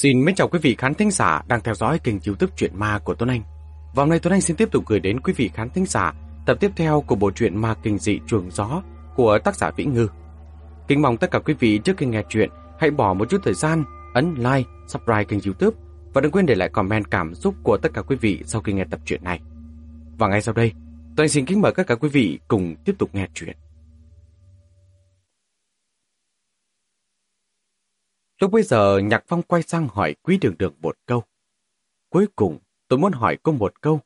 Xin mến chào quý vị khán thính giả đang theo dõi kênh youtube Chuyện Ma của Tuấn Anh. Và hôm nay Tuấn Anh xin tiếp tục gửi đến quý vị khán thính giả tập tiếp theo của bộ truyện Ma Kinh Dị Chuồng Gió của tác giả vĩ Ngư. Kính mong tất cả quý vị trước khi nghe chuyện hãy bỏ một chút thời gian ấn like, subscribe kênh youtube và đừng quên để lại comment cảm xúc của tất cả quý vị sau khi nghe tập truyện này. Và ngay sau đây, Tuấn Anh xin kính mời tất cả quý vị cùng tiếp tục nghe chuyện. Lúc bây giờ Nhạc Phong quay sang hỏi Quý Đường Đường một câu. Cuối cùng tôi muốn hỏi cô một câu.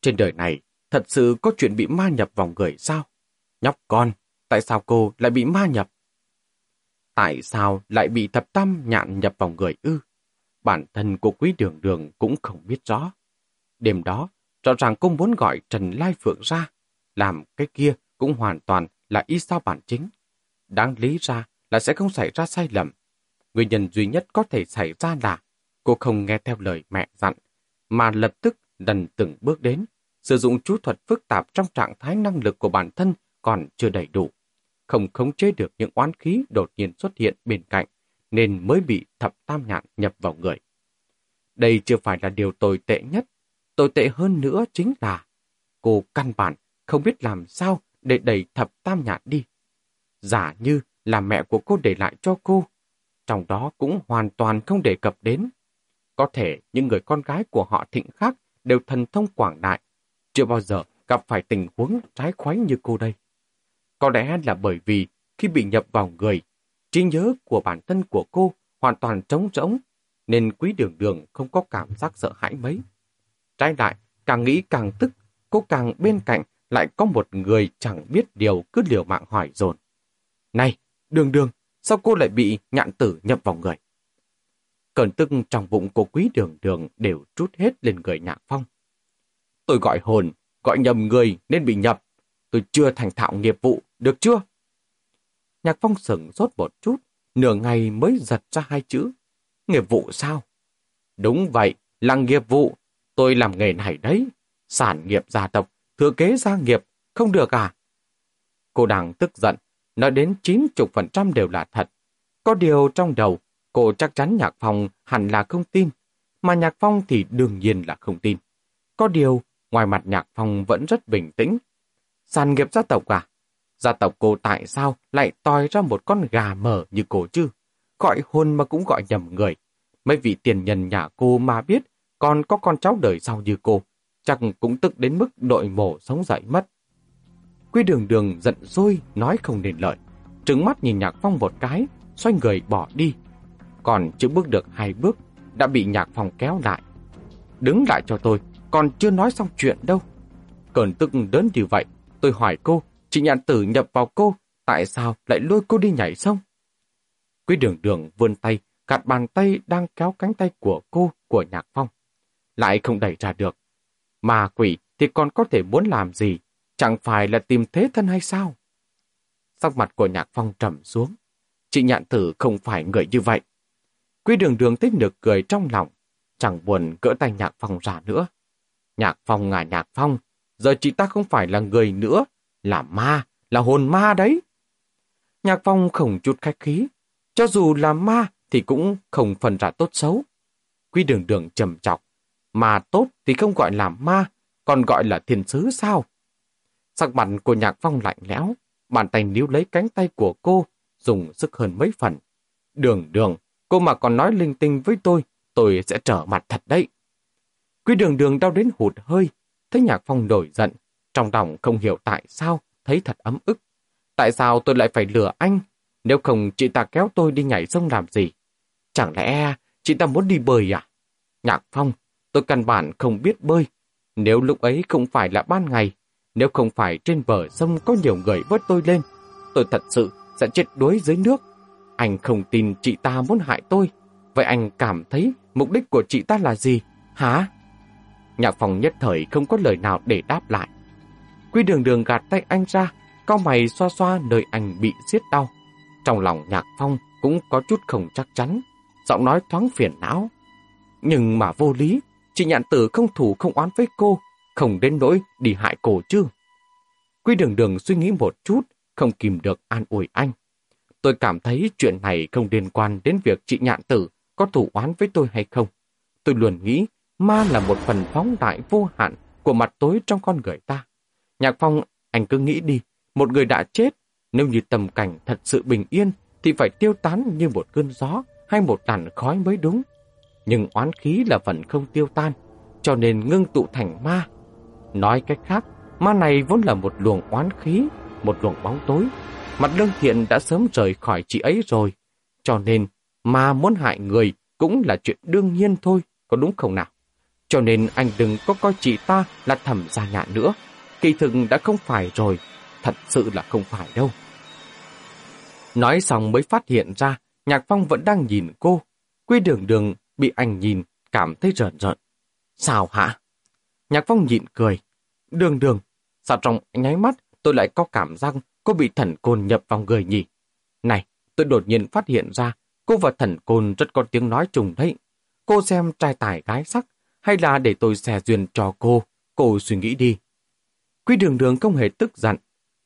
Trên đời này thật sự có chuyện bị ma nhập vào người sao? Nhóc con, tại sao cô lại bị ma nhập? Tại sao lại bị thập tam nhạn nhập vào người ư? Bản thân của Quý Đường Đường cũng không biết rõ. Đêm đó, rõ ràng cô muốn gọi Trần Lai Phượng ra. Làm cái kia cũng hoàn toàn là ý sao bản chính. Đáng lý ra là sẽ không xảy ra sai lầm Nguyên nhân duy nhất có thể xảy ra là cô không nghe theo lời mẹ dặn, mà lập tức lần từng bước đến, sử dụng chú thuật phức tạp trong trạng thái năng lực của bản thân còn chưa đầy đủ. Không khống chế được những oán khí đột nhiên xuất hiện bên cạnh, nên mới bị thập tam nhạn nhập vào người. Đây chưa phải là điều tồi tệ nhất. Tồi tệ hơn nữa chính là cô căn bản không biết làm sao để đẩy thập tam nhạn đi. Giả như là mẹ của cô để lại cho cô, trong đó cũng hoàn toàn không đề cập đến. Có thể những người con gái của họ thịnh khác đều thần thông quảng đại, chưa bao giờ gặp phải tình huống trái khoái như cô đây. Có lẽ là bởi vì khi bị nhập vào người, trí nhớ của bản thân của cô hoàn toàn trống rỗng, nên quý đường đường không có cảm giác sợ hãi mấy. Trái lại, càng nghĩ càng tức, cô càng bên cạnh lại có một người chẳng biết điều cứ liều mạng hỏi dồn. Này, đường đường, sao cô lại bị nhạn tử nhập vào người? Cơn tức trong bụng của quý đường đường đều trút hết lên người nhạc phong. Tôi gọi hồn, gọi nhầm người nên bị nhập. Tôi chưa thành thạo nghiệp vụ, được chưa? Nhạc phong sửng sốt một chút, nửa ngày mới giật ra hai chữ. Nghiệp vụ sao? Đúng vậy, là nghiệp vụ. Tôi làm nghề này đấy. Sản nghiệp gia tộc, thừa kế gia nghiệp, không được à? Cô đang tức giận, nói đến 90% đều là thật. Có điều trong đầu, cô chắc chắn Nhạc Phong hẳn là không tin, mà Nhạc Phong thì đương nhiên là không tin. Có điều, ngoài mặt Nhạc Phong vẫn rất bình tĩnh. sàn nghiệp gia tộc à? Gia tộc cô tại sao lại toi ra một con gà mờ như cô chứ? Gọi hôn mà cũng gọi nhầm người. Mấy vị tiền nhân nhà cô mà biết còn có con cháu đời sau như cô, chắc cũng tức đến mức đội mổ sống dậy mất. Quy đường đường giận dỗi nói không nên lợi. Trừng mắt nhìn Nhạc Phong một cái, xoay người bỏ đi. Còn chưa bước được hai bước, đã bị Nhạc Phong kéo lại. Đứng lại cho tôi, còn chưa nói xong chuyện đâu. Cơn tức đến như vậy, tôi hỏi cô, chị nhạn tử nhập vào cô, tại sao lại lôi cô đi nhảy sông? Quý đường đường vươn tay, gạt bàn tay đang kéo cánh tay của cô, của Nhạc Phong. Lại không đẩy ra được. Mà quỷ thì còn có thể muốn làm gì Chẳng phải là tìm thế thân hay sao? Sắc mặt của Nhạc Phong trầm xuống. Chị nhạn tử không phải người như vậy. Quý đường đường thích được cười trong lòng. Chẳng buồn gỡ tay Nhạc Phong ra nữa. Nhạc Phong ngả Nhạc Phong. Giờ chị ta không phải là người nữa. Là ma, là hồn ma đấy. Nhạc Phong không chút khách khí. Cho dù là ma thì cũng không phần ra tốt xấu. Quý đường đường trầm trọng. Mà tốt thì không gọi là ma, còn gọi là thiên sứ sao? Sắc mặt của Nhạc Phong lạnh lẽo, bàn tay níu lấy cánh tay của cô, dùng sức hơn mấy phần. Đường đường, cô mà còn nói linh tinh với tôi, tôi sẽ trở mặt thật đấy. Quý đường đường đau đến hụt hơi, thấy Nhạc Phong nổi giận, trong lòng không hiểu tại sao, thấy thật ấm ức. Tại sao tôi lại phải lừa anh? Nếu không chị ta kéo tôi đi nhảy sông làm gì? Chẳng lẽ chị ta muốn đi bơi à? Nhạc Phong, tôi căn bản không biết bơi. Nếu lúc ấy không phải là ban ngày, nếu không phải trên bờ sông có nhiều người vớt tôi lên, tôi thật sự sẽ chết đuối dưới nước. Anh không tin chị ta muốn hại tôi. Vậy anh cảm thấy mục đích của chị ta là gì? Hả? Nhạc phòng nhất thời không có lời nào để đáp lại. Quy đường đường gạt tay anh ra, cao mày xoa xoa nơi anh bị xiết đau. Trong lòng nhạc phong cũng có chút không chắc chắn, giọng nói thoáng phiền não. Nhưng mà vô lý, chị nhạn tử không thủ không oán với cô, không đến nỗi đi hại cô chứ. Quy đường đường suy nghĩ một chút, không kìm được an ủi anh. Tôi cảm thấy chuyện này không liên quan đến việc chị nhạn tử có thủ oán với tôi hay không. Tôi luôn nghĩ ma là một phần phóng đại vô hạn của mặt tối trong con người ta. Nhạc Phong, anh cứ nghĩ đi, một người đã chết, nếu như tầm cảnh thật sự bình yên thì phải tiêu tán như một cơn gió hay một làn khói mới đúng. Nhưng oán khí là vẫn không tiêu tan, cho nên ngưng tụ thành ma. Nói cách khác, ma này vốn là một luồng oán khí, một luồng bóng tối. Mặt lương thiện đã sớm rời khỏi chị ấy rồi, cho nên ma muốn hại người cũng là chuyện đương nhiên thôi, có đúng không nào? Cho nên anh đừng có coi chị ta là thẩm gia nhạn nữa. Kỳ thực đã không phải rồi, thật sự là không phải đâu. Nói xong mới phát hiện ra, Nhạc Phong vẫn đang nhìn cô. Quy đường đường bị anh nhìn, cảm thấy rợn rợn. Sao hả? Nhạc Phong nhịn cười. Đường đường, sao trong nháy mắt tôi lại có cảm giác cô bị thần côn nhập vào người nhỉ? Này, tôi đột nhiên phát hiện ra cô và thần côn rất có tiếng nói trùng đấy. Cô xem trai tài gái sắc hay là để tôi xè duyên cho cô, cô suy nghĩ đi. quý đường đường không hề tức giận.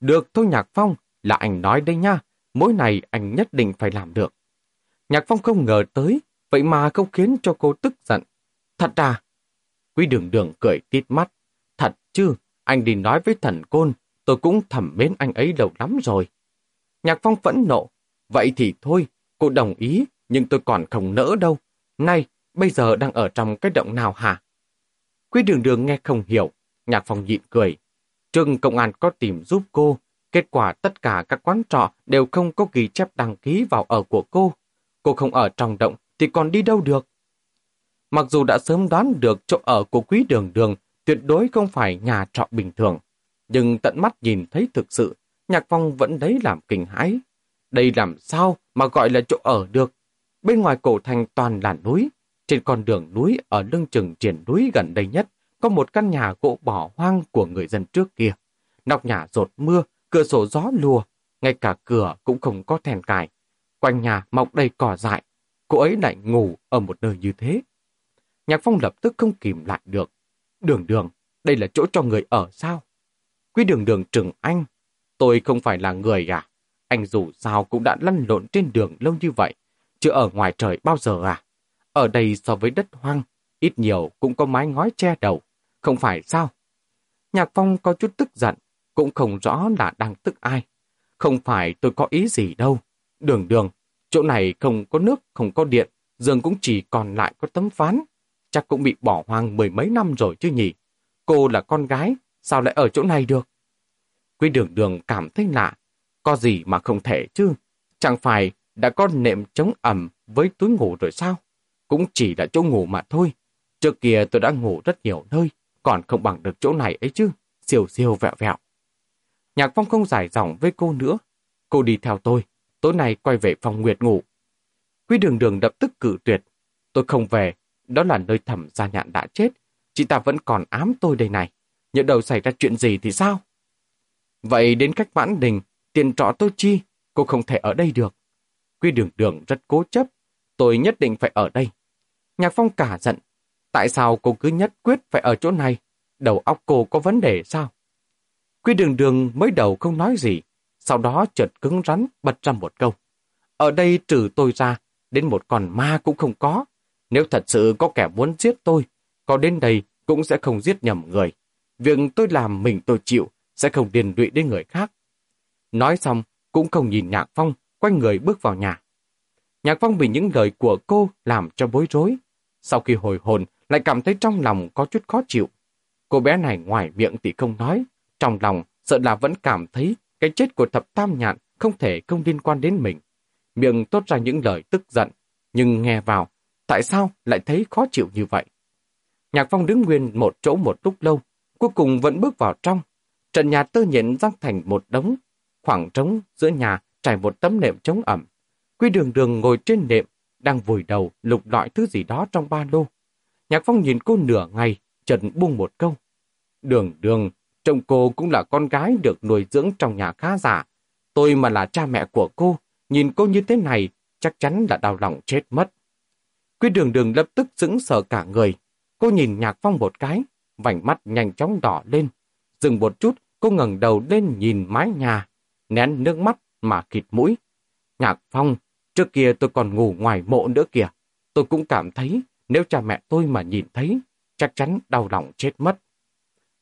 Được thôi Nhạc Phong, là anh nói đây nha, mỗi này anh nhất định phải làm được. Nhạc Phong không ngờ tới, vậy mà không khiến cho cô tức giận. Thật à? Quý đường đường cười tít mắt. Chứ, anh đi nói với thần côn, tôi cũng thầm mến anh ấy lâu lắm rồi. Nhạc Phong phẫn nộ. Vậy thì thôi, cô đồng ý, nhưng tôi còn không nỡ đâu. Này, bây giờ đang ở trong cái động nào hả? Quý đường đường nghe không hiểu, Nhạc Phong nhịn cười. Trương công an có tìm giúp cô, kết quả tất cả các quán trọ đều không có ghi chép đăng ký vào ở của cô. Cô không ở trong động thì còn đi đâu được? Mặc dù đã sớm đoán được chỗ ở của quý đường đường tuyệt đối không phải nhà trọ bình thường, nhưng tận mắt nhìn thấy thực sự, Nhạc Phong vẫn đấy làm kinh hãi. Đây làm sao mà gọi là chỗ ở được? Bên ngoài cổ thành toàn là núi, trên con đường núi ở lưng chừng triển núi gần đây nhất có một căn nhà gỗ bỏ hoang của người dân trước kia. Nóc nhà rột mưa, cửa sổ gió lùa, ngay cả cửa cũng không có thèn cài. Quanh nhà mọc đầy cỏ dại, cô ấy lại ngủ ở một nơi như thế. Nhạc Phong lập tức không kìm lại được. Đường đường, đây là chỗ cho người ở sao? Quý đường đường trừng anh. Tôi không phải là người à? Anh dù sao cũng đã lăn lộn trên đường lâu như vậy, chưa ở ngoài trời bao giờ à? Ở đây so với đất hoang, ít nhiều cũng có mái ngói che đầu, không phải sao? Nhạc Phong có chút tức giận, cũng không rõ là đang tức ai. Không phải tôi có ý gì đâu. Đường đường, chỗ này không có nước, không có điện, giường cũng chỉ còn lại có tấm ván. Chắc cũng bị bỏ hoang mười mấy năm rồi chứ nhỉ. Cô là con gái, sao lại ở chỗ này được? Quý đường đường cảm thấy lạ. Có gì mà không thể chứ? Chẳng phải đã có nệm chống ẩm với túi ngủ rồi sao? Cũng chỉ là chỗ ngủ mà thôi. Trước kia tôi đã ngủ rất nhiều nơi, còn không bằng được chỗ này ấy chứ. Siêu siêu vẹo vẹo. Nhạc Phong không giải giọng với cô nữa. Cô đi theo tôi, tối nay quay về phòng Nguyệt ngủ. Quý đường đường lập tức cử tuyệt. Tôi không về, đó là nơi thẩm gia nhạn đã chết. Chị ta vẫn còn ám tôi đây này. Nhớ đầu xảy ra chuyện gì thì sao? Vậy đến cách mãn đình, tiền trọ tôi chi, cô không thể ở đây được. Quy đường đường rất cố chấp, tôi nhất định phải ở đây. Nhạc Phong cả giận, tại sao cô cứ nhất quyết phải ở chỗ này? Đầu óc cô có vấn đề sao? Quy đường đường mới đầu không nói gì, sau đó chợt cứng rắn bật ra một câu. Ở đây trừ tôi ra, đến một con ma cũng không có. Nếu thật sự có kẻ muốn giết tôi, có đến đây cũng sẽ không giết nhầm người. Việc tôi làm mình tôi chịu, sẽ không điền lụy đến người khác. Nói xong, cũng không nhìn Nhạc Phong, quanh người bước vào nhà. Nhạc Phong bị những lời của cô làm cho bối rối. Sau khi hồi hồn, lại cảm thấy trong lòng có chút khó chịu. Cô bé này ngoài miệng thì không nói, trong lòng sợ là vẫn cảm thấy cái chết của thập tam nhạn không thể không liên quan đến mình. Miệng tốt ra những lời tức giận, nhưng nghe vào, tại sao lại thấy khó chịu như vậy? Nhạc Phong đứng nguyên một chỗ một lúc lâu, cuối cùng vẫn bước vào trong. Trần nhà tơ nhện răng thành một đống, khoảng trống giữa nhà trải một tấm nệm chống ẩm. Quy đường đường ngồi trên nệm, đang vùi đầu lục lọi thứ gì đó trong ba lô. Nhạc Phong nhìn cô nửa ngày, trần buông một câu. Đường đường, Chồng cô cũng là con gái được nuôi dưỡng trong nhà khá giả. Tôi mà là cha mẹ của cô, nhìn cô như thế này, chắc chắn là đau lòng chết mất. Quy đường đường lập tức sững sờ cả người. Cô nhìn Nhạc Phong một cái, vành mắt nhanh chóng đỏ lên. Dừng một chút, cô ngẩng đầu lên nhìn mái nhà, nén nước mắt mà khịt mũi. Nhạc Phong, trước kia tôi còn ngủ ngoài mộ nữa kìa. tôi cũng cảm thấy nếu cha mẹ tôi mà nhìn thấy, chắc chắn đau lòng chết mất.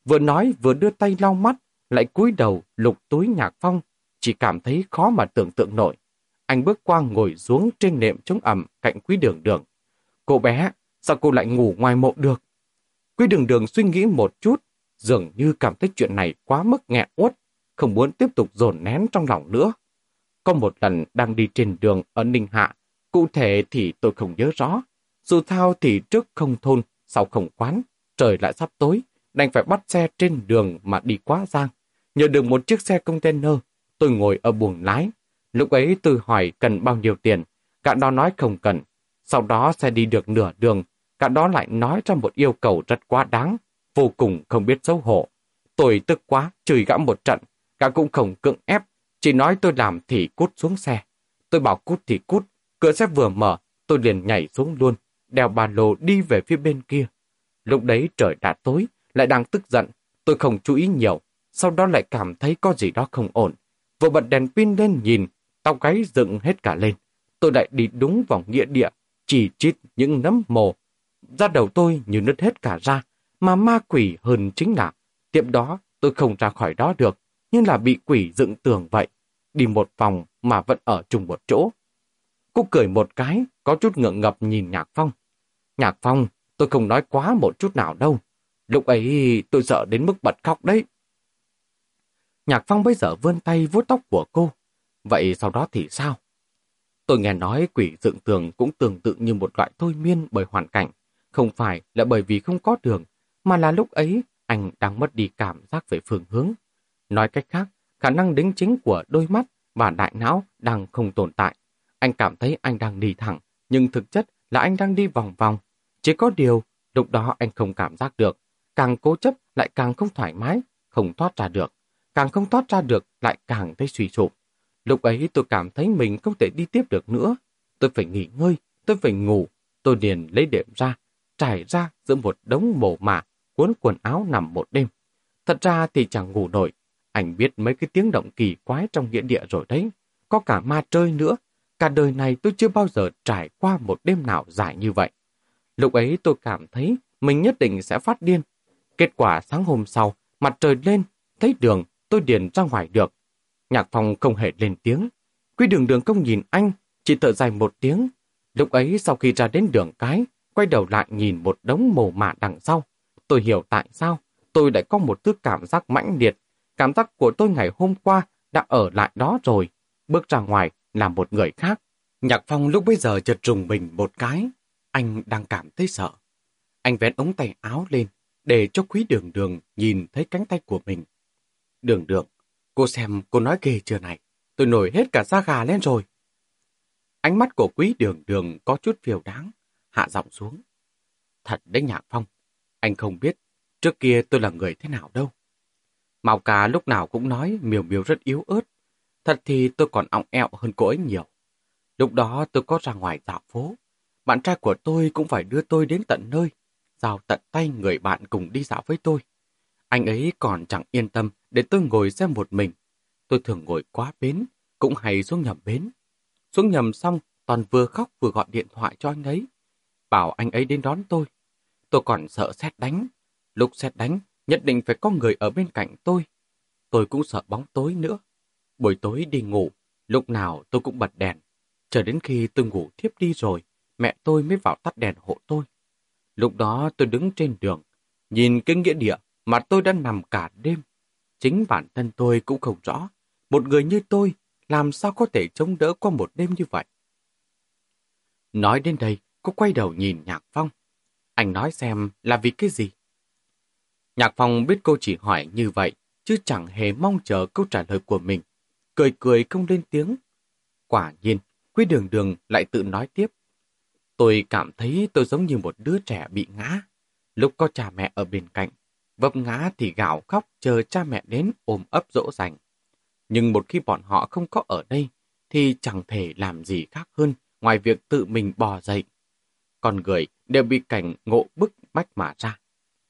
Vừa nói vừa đưa tay lau mắt, lại cúi đầu lục túi nhạc phong, chỉ cảm thấy khó mà tưởng tượng nổi. Anh bước qua ngồi xuống trên nệm chống ẩm cạnh quý đường đường. Cô bé, sao cô lại ngủ ngoài mộ được? Quý đường đường suy nghĩ một chút, dường như cảm thấy chuyện này quá mức nghẹn uất, không muốn tiếp tục dồn nén trong lòng nữa. Có một lần đang đi trên đường ở Ninh Hạ, cụ thể thì tôi không nhớ rõ. Dù sao thì trước không thôn, sau không quán, trời lại sắp tối, đành phải bắt xe trên đường mà đi quá giang. Nhờ được một chiếc xe container, tôi ngồi ở buồng lái. Lúc ấy tôi hỏi cần bao nhiêu tiền, cả đó nói không cần. Sau đó xe đi được nửa đường, cả đó lại nói ra một yêu cầu rất quá đáng, vô cùng không biết xấu hổ. Tôi tức quá, chửi gã một trận, cả cũng không cưỡng ép, chỉ nói tôi làm thì cút xuống xe. Tôi bảo cút thì cút, cửa xe vừa mở, tôi liền nhảy xuống luôn, đeo ba lô đi về phía bên kia. Lúc đấy trời đã tối, lại đang tức giận, tôi không chú ý nhiều, sau đó lại cảm thấy có gì đó không ổn. Vừa bật đèn pin lên nhìn, tóc gáy dựng hết cả lên. Tôi lại đi đúng vào nghĩa địa, chỉ chít những nấm mồ. Ra đầu tôi như nứt hết cả ra, mà ma quỷ hơn chính là tiệm đó tôi không ra khỏi đó được, nhưng là bị quỷ dựng tường vậy. Đi một vòng mà vẫn ở chung một chỗ. Cô cười một cái, có chút ngượng ngập nhìn Nhạc Phong. Nhạc Phong, tôi không nói quá một chút nào đâu. Lúc ấy tôi sợ đến mức bật khóc đấy. Nhạc Phong bây giờ vươn tay vuốt tóc của cô. Vậy sau đó thì sao? Tôi nghe nói quỷ dựng tường cũng tương tự như một loại thôi miên bởi hoàn cảnh. Không phải là bởi vì không có đường, mà là lúc ấy anh đang mất đi cảm giác về phương hướng. Nói cách khác, khả năng đính chính của đôi mắt và đại não đang không tồn tại. Anh cảm thấy anh đang đi thẳng, nhưng thực chất là anh đang đi vòng vòng. Chỉ có điều, lúc đó anh không cảm giác được. Càng cố chấp lại càng không thoải mái, không thoát ra được. Càng không thoát ra được lại càng thấy suy sụp. Lúc ấy tôi cảm thấy mình không thể đi tiếp được nữa. Tôi phải nghỉ ngơi, tôi phải ngủ. Tôi liền lấy đệm ra, trải ra giữa một đống mồ mả, cuốn quần áo nằm một đêm. Thật ra thì chẳng ngủ nổi. Anh biết mấy cái tiếng động kỳ quái trong nghĩa địa rồi đấy. Có cả ma chơi nữa. Cả đời này tôi chưa bao giờ trải qua một đêm nào dài như vậy. Lúc ấy tôi cảm thấy mình nhất định sẽ phát điên. Kết quả sáng hôm sau, mặt trời lên, thấy đường, tôi điền ra ngoài được. Nhạc phòng không hề lên tiếng. Quý đường đường công nhìn anh, chỉ thở dài một tiếng. Lúc ấy sau khi ra đến đường cái, quay đầu lại nhìn một đống mồ mả đằng sau. Tôi hiểu tại sao tôi lại có một thứ cảm giác mãnh liệt. Cảm giác của tôi ngày hôm qua đã ở lại đó rồi. Bước ra ngoài là một người khác. Nhạc Phong lúc bây giờ chợt trùng mình một cái. Anh đang cảm thấy sợ. Anh vén ống tay áo lên để cho quý đường đường nhìn thấy cánh tay của mình. Đường đường, cô xem cô nói ghê chưa này. Tôi nổi hết cả da gà lên rồi. Ánh mắt của quý đường đường có chút phiêu đáng, hạ giọng xuống. Thật đấy Nhạc Phong, anh không biết trước kia tôi là người thế nào đâu. Màu cá lúc nào cũng nói miều miều rất yếu ớt. Thật thì tôi còn ọng ẹo hơn cô ấy nhiều. Lúc đó tôi có ra ngoài dạo phố. Bạn trai của tôi cũng phải đưa tôi đến tận nơi, giao tận tay người bạn cùng đi dạo với tôi. Anh ấy còn chẳng yên tâm để tôi ngồi xem một mình. Tôi thường ngồi quá bến, cũng hay xuống nhầm bến. Xuống nhầm xong, toàn vừa khóc vừa gọi điện thoại cho anh ấy. Bảo anh ấy đến đón tôi. Tôi còn sợ xét đánh. Lúc xét đánh, nhất định phải có người ở bên cạnh tôi. Tôi cũng sợ bóng tối nữa. Buổi tối đi ngủ, lúc nào tôi cũng bật đèn. Chờ đến khi tôi ngủ thiếp đi rồi, mẹ tôi mới vào tắt đèn hộ tôi. Lúc đó tôi đứng trên đường, nhìn cái nghĩa địa mà tôi đã nằm cả đêm. Chính bản thân tôi cũng không rõ, một người như tôi làm sao có thể chống đỡ qua một đêm như vậy. Nói đến đây, cô quay đầu nhìn Nhạc Phong. Anh nói xem là vì cái gì? Nhạc Phong biết cô chỉ hỏi như vậy, chứ chẳng hề mong chờ câu trả lời của mình. Cười cười không lên tiếng. Quả nhiên, Quý Đường Đường lại tự nói tiếp. Tôi cảm thấy tôi giống như một đứa trẻ bị ngã. Lúc có cha mẹ ở bên cạnh, vấp ngã thì gào khóc chờ cha mẹ đến ôm ấp dỗ dành. Nhưng một khi bọn họ không có ở đây, thì chẳng thể làm gì khác hơn ngoài việc tự mình bò dậy. Con người đều bị cảnh ngộ bức bách mà ra.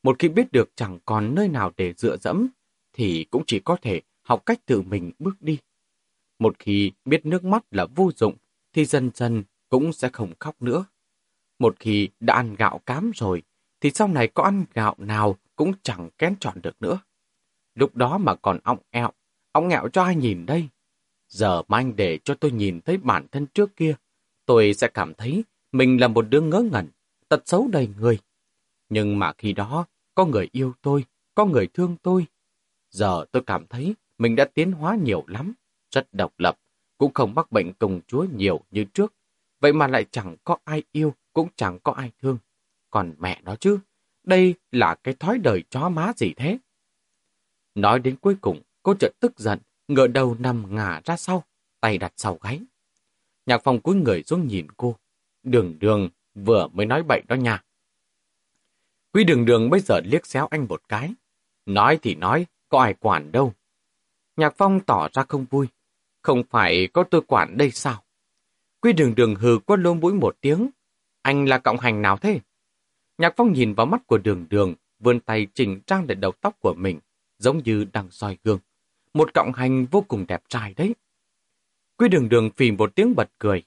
Một khi biết được chẳng còn nơi nào để dựa dẫm, thì cũng chỉ có thể học cách tự mình bước đi. Một khi biết nước mắt là vô dụng, thì dần dần cũng sẽ không khóc nữa. Một khi đã ăn gạo cám rồi, thì sau này có ăn gạo nào cũng chẳng kén chọn được nữa. Lúc đó mà còn ông ẹo, ông ẹo cho ai nhìn đây? Giờ mà anh để cho tôi nhìn thấy bản thân trước kia, tôi sẽ cảm thấy mình là một đứa ngớ ngẩn, tật xấu đầy người. Nhưng mà khi đó, có người yêu tôi, có người thương tôi. Giờ tôi cảm thấy mình đã tiến hóa nhiều lắm, rất độc lập, cũng không mắc bệnh công chúa nhiều như trước. Vậy mà lại chẳng có ai yêu, cũng chẳng có ai thương. Còn mẹ nó chứ, đây là cái thói đời chó má gì thế? Nói đến cuối cùng, cô chợt tức giận, ngựa đầu nằm ngả ra sau, tay đặt sau gáy. Nhạc phòng cúi người xuống nhìn cô. Đường đường vừa mới nói bậy đó nha. Quý đường đường bây giờ liếc xéo anh một cái. Nói thì nói, có ai quản đâu. Nhạc phong tỏ ra không vui. Không phải có tôi quản đây sao? Quý đường đường hừ quất lông mũi một tiếng. Anh là cộng hành nào thế? Nhạc phong nhìn vào mắt của đường đường, vươn tay chỉnh trang lại đầu tóc của mình, giống như đang soi gương. Một cộng hành vô cùng đẹp trai đấy. Quy đường đường phì một tiếng bật cười.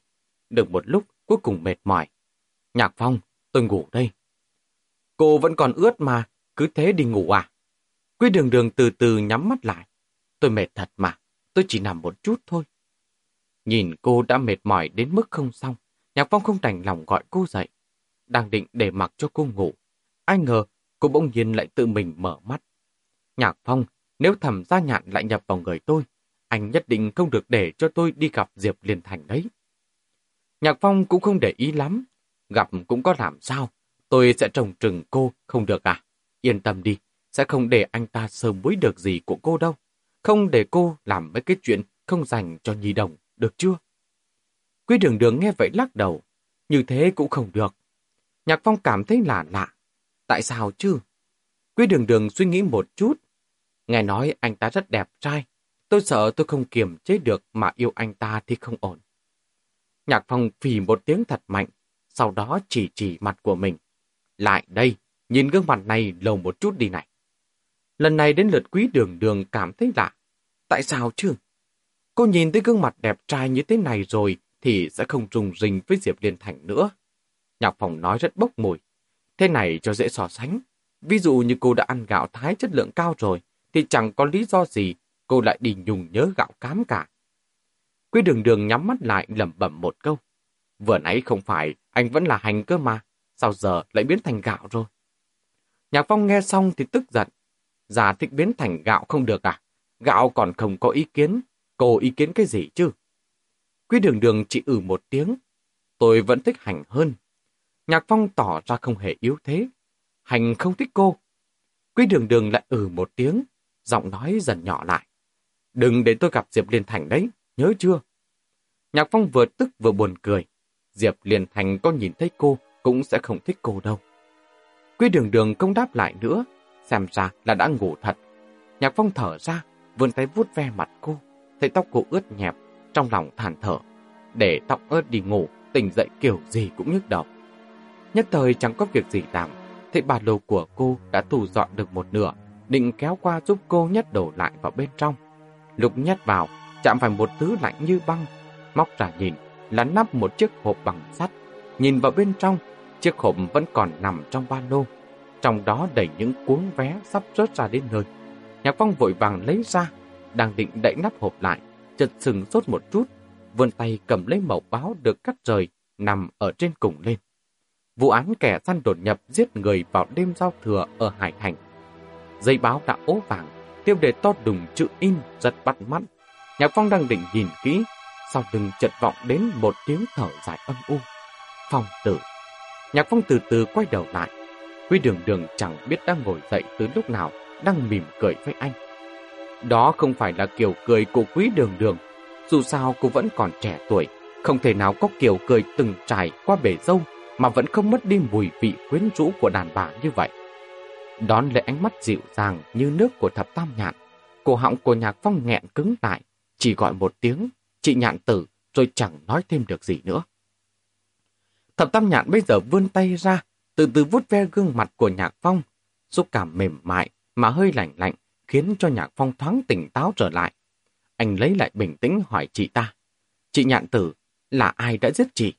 Được một lúc, cuối cùng mệt mỏi. Nhạc phong, tôi ngủ đây. Cô vẫn còn ướt mà, cứ thế đi ngủ à? Quy đường đường từ từ nhắm mắt lại. Tôi mệt thật mà, tôi chỉ nằm một chút thôi. Nhìn cô đã mệt mỏi đến mức không xong, Nhạc Phong không đành lòng gọi cô dậy. Đang định để mặc cho cô ngủ. Ai ngờ, cô bỗng nhiên lại tự mình mở mắt. Nhạc Phong, nếu thẩm gia nhạn lại nhập vào người tôi, anh nhất định không được để cho tôi đi gặp Diệp Liên Thành đấy. Nhạc Phong cũng không để ý lắm. Gặp cũng có làm sao. Tôi sẽ trồng trừng cô, không được à? Yên tâm đi, sẽ không để anh ta sớm muối được gì của cô đâu. Không để cô làm mấy cái chuyện không dành cho Nhi Đồng, được chưa? Quý đường đường nghe vậy lắc đầu. Như thế cũng không được. Nhạc Phong cảm thấy lạ lạ. Tại sao chứ? Quý đường đường suy nghĩ một chút. Nghe nói anh ta rất đẹp trai. Tôi sợ tôi không kiềm chế được mà yêu anh ta thì không ổn. Nhạc Phong phì một tiếng thật mạnh, sau đó chỉ chỉ mặt của mình. Lại đây, nhìn gương mặt này lâu một chút đi này. Lần này đến lượt quý đường đường cảm thấy lạ. Tại sao chứ? Cô nhìn thấy gương mặt đẹp trai như thế này rồi thì sẽ không trùng rình với Diệp Liên Thành nữa. Nhạc phòng nói rất bốc mùi. Thế này cho dễ so sánh. Ví dụ như cô đã ăn gạo thái chất lượng cao rồi, thì chẳng có lý do gì cô lại đi nhùng nhớ gạo cám cả. Quý đường đường nhắm mắt lại lẩm bẩm một câu. Vừa nãy không phải, anh vẫn là hành cơ mà, sao giờ lại biến thành gạo rồi? Nhạc Phong nghe xong thì tức giận. Già thích biến thành gạo không được à? Gạo còn không có ý kiến, cô ý kiến cái gì chứ? Quý đường đường chỉ ử ừ một tiếng. Tôi vẫn thích hành hơn. Nhạc Phong tỏ ra không hề yếu thế. Hành không thích cô. Quý đường đường lại ử ừ một tiếng, giọng nói dần nhỏ lại. Đừng để tôi gặp Diệp Liên Thành đấy, nhớ chưa? Nhạc Phong vừa tức vừa buồn cười. Diệp Liên Thành có nhìn thấy cô cũng sẽ không thích cô đâu. Quý đường đường không đáp lại nữa, xem ra là đã ngủ thật. Nhạc Phong thở ra, vươn tay vuốt ve mặt cô, thấy tóc cô ướt nhẹp, trong lòng than thở. Để tóc ướt đi ngủ, tỉnh dậy kiểu gì cũng nhức đầu. Nhất thời chẳng có việc gì làm, thấy bà lô của cô đã tù dọn được một nửa, định kéo qua giúp cô nhét đồ lại vào bên trong. Lục nhét vào, chạm phải một thứ lạnh như băng, móc ra nhìn là nắp một chiếc hộp bằng sắt. Nhìn vào bên trong, chiếc hộp vẫn còn nằm trong ba lô, trong đó đầy những cuốn vé sắp rớt ra đến nơi. Nhạc Phong vội vàng lấy ra, đang định đậy nắp hộp lại, chợt sừng sốt một chút, vươn tay cầm lấy mẩu báo được cắt rời, nằm ở trên cùng lên. Vụ án kẻ săn đột nhập giết người vào đêm giao thừa ở Hải Thành. Dây báo đã ố vàng, tiêu đề to đùng chữ in rất bắt mắt. Nhạc Phong đang định nhìn kỹ, sau lưng chợt vọng đến một tiếng thở dài âm u. Phong tử. Nhạc Phong từ từ quay đầu lại. Quý đường đường chẳng biết đang ngồi dậy từ lúc nào, đang mỉm cười với anh. Đó không phải là kiểu cười của quý đường đường. Dù sao cô vẫn còn trẻ tuổi, không thể nào có kiểu cười từng trải qua bể dâu mà vẫn không mất đi mùi vị quyến rũ của đàn bà như vậy. Đón lấy ánh mắt dịu dàng như nước của thập tam nhạn, cổ họng của nhạc phong nghẹn cứng lại, chỉ gọi một tiếng, chị nhạn tử, rồi chẳng nói thêm được gì nữa. Thập tam nhạn bây giờ vươn tay ra, từ từ vuốt ve gương mặt của nhạc phong, xúc cảm mềm mại mà hơi lạnh lạnh, khiến cho nhạc phong thoáng tỉnh táo trở lại. Anh lấy lại bình tĩnh hỏi chị ta, chị nhạn tử, là ai đã giết chị?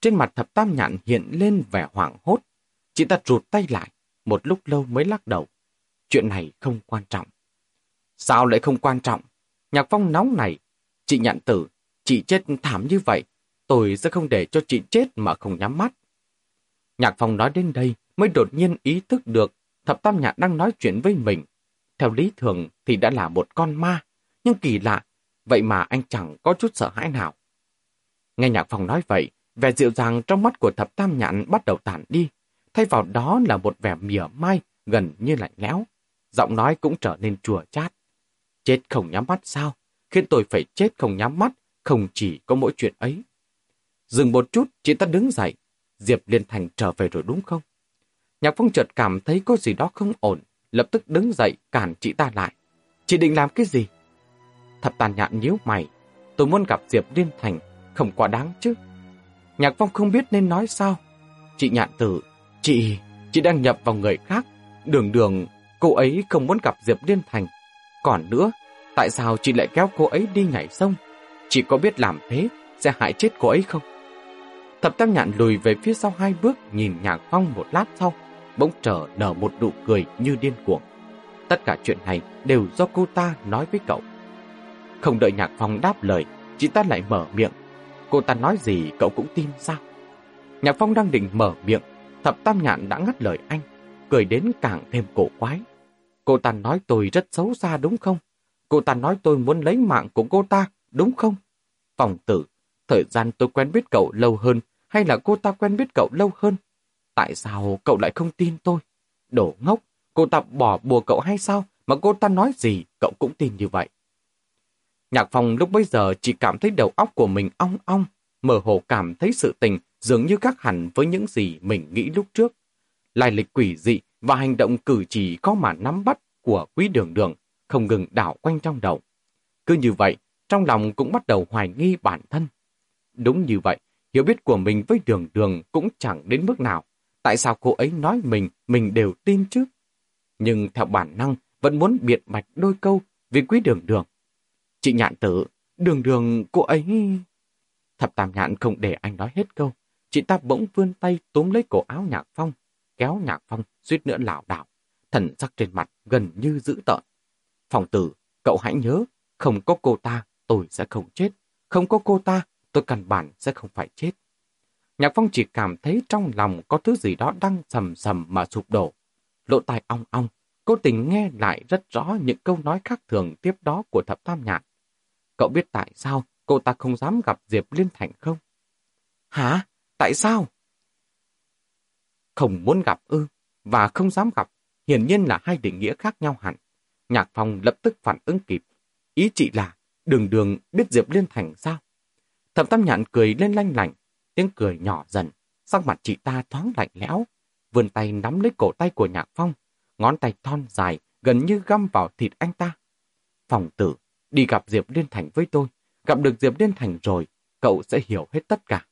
Trên mặt thập tam nhạn hiện lên vẻ hoảng hốt. Chị ta rụt tay lại, một lúc lâu mới lắc đầu. Chuyện này không quan trọng. Sao lại không quan trọng? Nhạc phong nóng này. Chị nhạn tử, chị chết thảm như vậy. Tôi sẽ không để cho chị chết mà không nhắm mắt. Nhạc phong nói đến đây mới đột nhiên ý thức được thập tam nhạn đang nói chuyện với mình. Theo lý thường thì đã là một con ma. Nhưng kỳ lạ, vậy mà anh chẳng có chút sợ hãi nào. Nghe nhạc phong nói vậy, vẻ dịu dàng trong mắt của thập tam nhạn bắt đầu tản đi. Thay vào đó là một vẻ mỉa mai gần như lạnh lẽo. Giọng nói cũng trở nên chùa chát. Chết không nhắm mắt sao? Khiến tôi phải chết không nhắm mắt, không chỉ có mỗi chuyện ấy. Dừng một chút, chị ta đứng dậy. Diệp Liên Thành trở về rồi đúng không? Nhạc Phong chợt cảm thấy có gì đó không ổn, lập tức đứng dậy cản chị ta lại. Chị định làm cái gì? Thập tàn nhạn nhíu mày. Tôi muốn gặp Diệp Liên Thành, không quá đáng chứ. Nhạc Phong không biết nên nói sao. Chị nhạn tử, chị, chị đang nhập vào người khác. Đường đường, cô ấy không muốn gặp Diệp Liên Thành. Còn nữa, tại sao chị lại kéo cô ấy đi nhảy sông? Chị có biết làm thế sẽ hại chết cô ấy không? Thập tam nhạn lùi về phía sau hai bước nhìn Nhạc Phong một lát sau, bỗng trở nở một nụ cười như điên cuồng. Tất cả chuyện này đều do cô ta nói với cậu. Không đợi Nhạc Phong đáp lời, chị ta lại mở miệng. Cô ta nói gì cậu cũng tin sao? Nhạc Phong đang định mở miệng, thập tam nhạn đã ngắt lời anh, cười đến càng thêm cổ quái. Cô ta nói tôi rất xấu xa đúng không? Cô ta nói tôi muốn lấy mạng của cô ta, đúng không? Phòng tử, thời gian tôi quen biết cậu lâu hơn hay là cô ta quen biết cậu lâu hơn? Tại sao cậu lại không tin tôi? Đổ ngốc, cô ta bỏ bùa cậu hay sao mà cô ta nói gì cậu cũng tin như vậy? Nhạc Phong lúc bấy giờ chỉ cảm thấy đầu óc của mình ong ong, mơ hồ cảm thấy sự tình dường như khác hẳn với những gì mình nghĩ lúc trước. Lai lịch quỷ dị và hành động cử chỉ có mà nắm bắt của quý đường đường không ngừng đảo quanh trong đầu. Cứ như vậy, trong lòng cũng bắt đầu hoài nghi bản thân. Đúng như vậy, hiểu biết của mình với đường đường cũng chẳng đến mức nào. Tại sao cô ấy nói mình, mình đều tin chứ? Nhưng theo bản năng, vẫn muốn biệt mạch đôi câu vì quý đường đường. Chị nhạn tử, đường đường cô ấy... Thập tam nhạn không để anh nói hết câu. Chị ta bỗng vươn tay túm lấy cổ áo nhạc phong, kéo nhạc phong suýt nữa lảo đảo. Thần sắc trên mặt gần như dữ tợn. Phòng tử, cậu hãy nhớ, không có cô ta, tôi sẽ không chết. Không có cô ta, tôi căn bản sẽ không phải chết. Nhạc Phong chỉ cảm thấy trong lòng có thứ gì đó đang sầm sầm mà sụp đổ. Lộ tai ong ong, cố tình nghe lại rất rõ những câu nói khác thường tiếp đó của thập tam nhạc. Cậu biết tại sao cô ta không dám gặp Diệp Liên Thành không? Hả? Tại sao? Không muốn gặp ư, và không dám gặp, hiển nhiên là hai định nghĩa khác nhau hẳn. Nhạc Phong lập tức phản ứng kịp. Ý chị là, đường đường biết Diệp Liên Thành sao? Thẩm Tam Nhạn cười lên lanh lành, tiếng cười nhỏ dần, sắc mặt chị ta thoáng lạnh lẽo, vươn tay nắm lấy cổ tay của Nhạc Phong, ngón tay thon dài, gần như găm vào thịt anh ta. Phòng tử, đi gặp Diệp Liên Thành với tôi, gặp được Diệp Liên Thành rồi, cậu sẽ hiểu hết tất cả.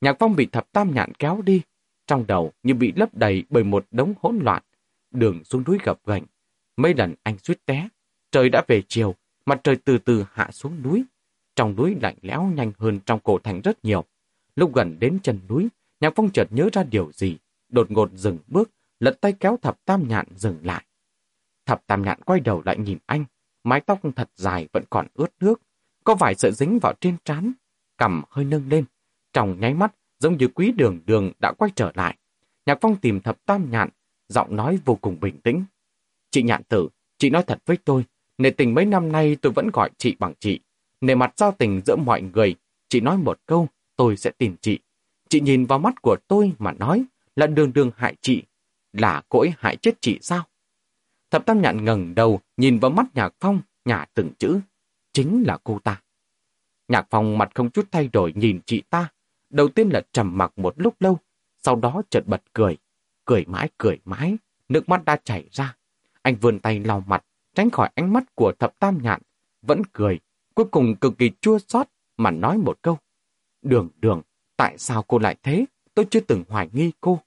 Nhạc Phong bị thập tam nhạn kéo đi, trong đầu như bị lấp đầy bởi một đống hỗn loạn, đường xuống núi gập ghềnh. Mấy lần anh suýt té, trời đã về chiều, mặt trời từ từ hạ xuống núi. Trong núi lạnh lẽo nhanh hơn trong cổ thành rất nhiều. Lúc gần đến chân núi, Nhạc Phong chợt nhớ ra điều gì, đột ngột dừng bước, lật tay kéo thập tam nhạn dừng lại. Thập tam nhạn quay đầu lại nhìn anh, mái tóc thật dài vẫn còn ướt nước, có vài sợi dính vào trên trán, cằm hơi nâng lên. Trong nháy mắt, giống như quý đường đường đã quay trở lại. Nhạc Phong tìm thập tam nhạn, giọng nói vô cùng bình tĩnh. Chị nhạn tử, chị nói thật với tôi, nề tình mấy năm nay tôi vẫn gọi chị bằng chị. Nề mặt giao tình giữa mọi người, chị nói một câu, tôi sẽ tìm chị. Chị nhìn vào mắt của tôi mà nói là đường đường hại chị, là cỗi hại chết chị sao? Thập tam nhạn ngẩng đầu, nhìn vào mắt Nhạc Phong, nhả từng chữ. Chính là cô ta. Nhạc Phong mặt không chút thay đổi nhìn chị ta. Đầu tiên là trầm mặc một lúc lâu, sau đó chợt bật cười. Cười mãi cười mãi, nước mắt đã chảy ra. Anh vươn tay lau mặt, tránh khỏi ánh mắt của thập tam nhạn. Vẫn cười, cuối cùng cực kỳ chua xót mà nói một câu. Đường đường, tại sao cô lại thế? Tôi chưa từng hoài nghi cô.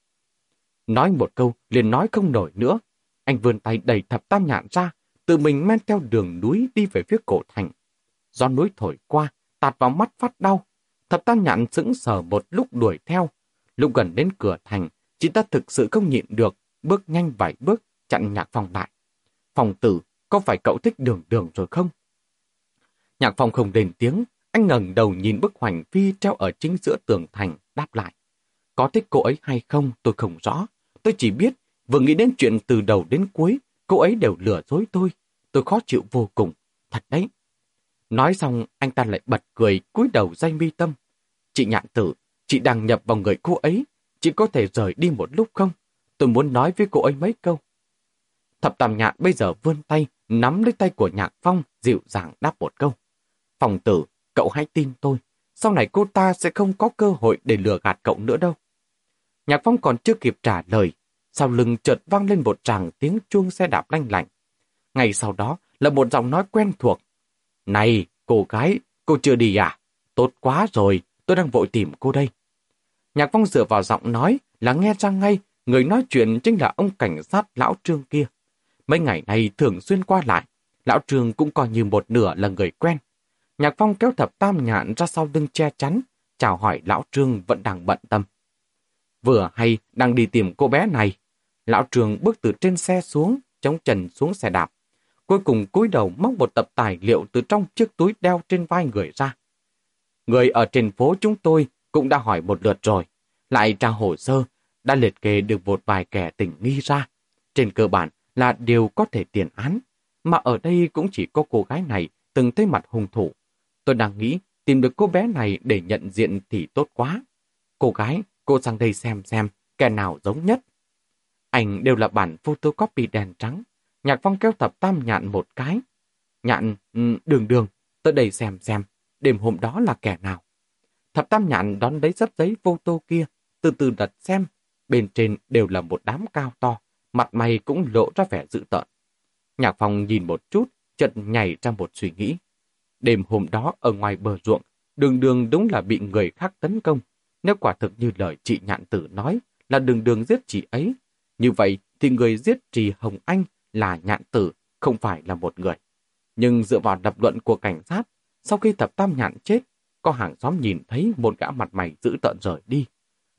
Nói một câu, liền nói không nổi nữa. Anh vươn tay đẩy thập tam nhạn ra, tự mình men theo đường núi đi về phía cổ thành. Do núi thổi qua, tạt vào mắt phát đau. Thập tam nhạn sững sờ một lúc đuổi theo. Lúc gần đến cửa thành, chị ta thực sự không nhịn được, bước nhanh vài bước, chặn nhạc phong lại. Phòng tử, có phải cậu thích đường đường rồi không? Nhạc phong không đền tiếng, anh ngẩng đầu nhìn bức hoành phi treo ở chính giữa tường thành, đáp lại. Có thích cô ấy hay không tôi không rõ. Tôi chỉ biết, vừa nghĩ đến chuyện từ đầu đến cuối, cô ấy đều lừa dối tôi. Tôi khó chịu vô cùng. Thật đấy. Nói xong, anh ta lại bật cười, cúi đầu dây mi tâm. Chị nhạn tử, chị đang nhập vào người cô ấy. Chị có thể rời đi một lúc không? Tôi muốn nói với cô ấy mấy câu. Thập tam nhạn bây giờ vươn tay, nắm lấy tay của nhạc phong, dịu dàng đáp một câu. Phòng tử, cậu hãy tin tôi. Sau này cô ta sẽ không có cơ hội để lừa gạt cậu nữa đâu. Nhạc phong còn chưa kịp trả lời. Sau lưng chợt vang lên một tràng tiếng chuông xe đạp lanh lạnh. Ngay sau đó là một giọng nói quen thuộc. Này, cô gái, cô chưa đi à? Tốt quá rồi, tôi đang vội tìm cô đây. Nhạc phong dựa vào giọng nói là nghe ra ngay, người nói chuyện chính là ông cảnh sát lão trương kia. Mấy ngày này thường xuyên qua lại, lão trương cũng coi như một nửa là người quen. Nhạc phong kéo thập tam nhạn ra sau lưng che chắn, chào hỏi lão trương vẫn đang bận tâm. Vừa hay đang đi tìm cô bé này, lão trường bước từ trên xe xuống, chống trần xuống xe đạp. Cuối cùng cúi đầu móc một tập tài liệu từ trong chiếc túi đeo trên vai người ra. Người ở trên phố chúng tôi cũng đã hỏi một lượt rồi, lại tra hồ sơ, đã liệt kê được một vài kẻ tình nghi ra. Trên cơ bản là đều có thể tiền án, mà ở đây cũng chỉ có cô gái này từng thấy mặt hung thủ. Tôi đang nghĩ tìm được cô bé này để nhận diện thì tốt quá. Cô gái, cô sang đây xem xem, kẻ nào giống nhất. Ảnh đều là bản photocopy đèn trắng. Nhạc phong kéo thập tam nhạn một cái. Nhạn, ừ, đường đường, tới đây xem xem, đêm hôm đó là kẻ nào. Thập tam nhạn đón lấy sấp giấy photo kia, từ từ đặt xem. Bên trên đều là một đám cao to, mặt mày cũng lộ ra vẻ dữ tợn. Nhạc phong nhìn một chút, chợt nhảy ra một suy nghĩ. Đêm hôm đó ở ngoài bờ ruộng, đường đường đúng là bị người khác tấn công. Nếu quả thực như lời chị nhạn tử nói là đường đường giết chị ấy, như vậy thì người giết trì Hồng Anh là nhạn tử, không phải là một người. Nhưng dựa vào lập luận của cảnh sát, sau khi thập tam nhạn chết, có hàng xóm nhìn thấy một gã mặt mày dữ tợn rời đi.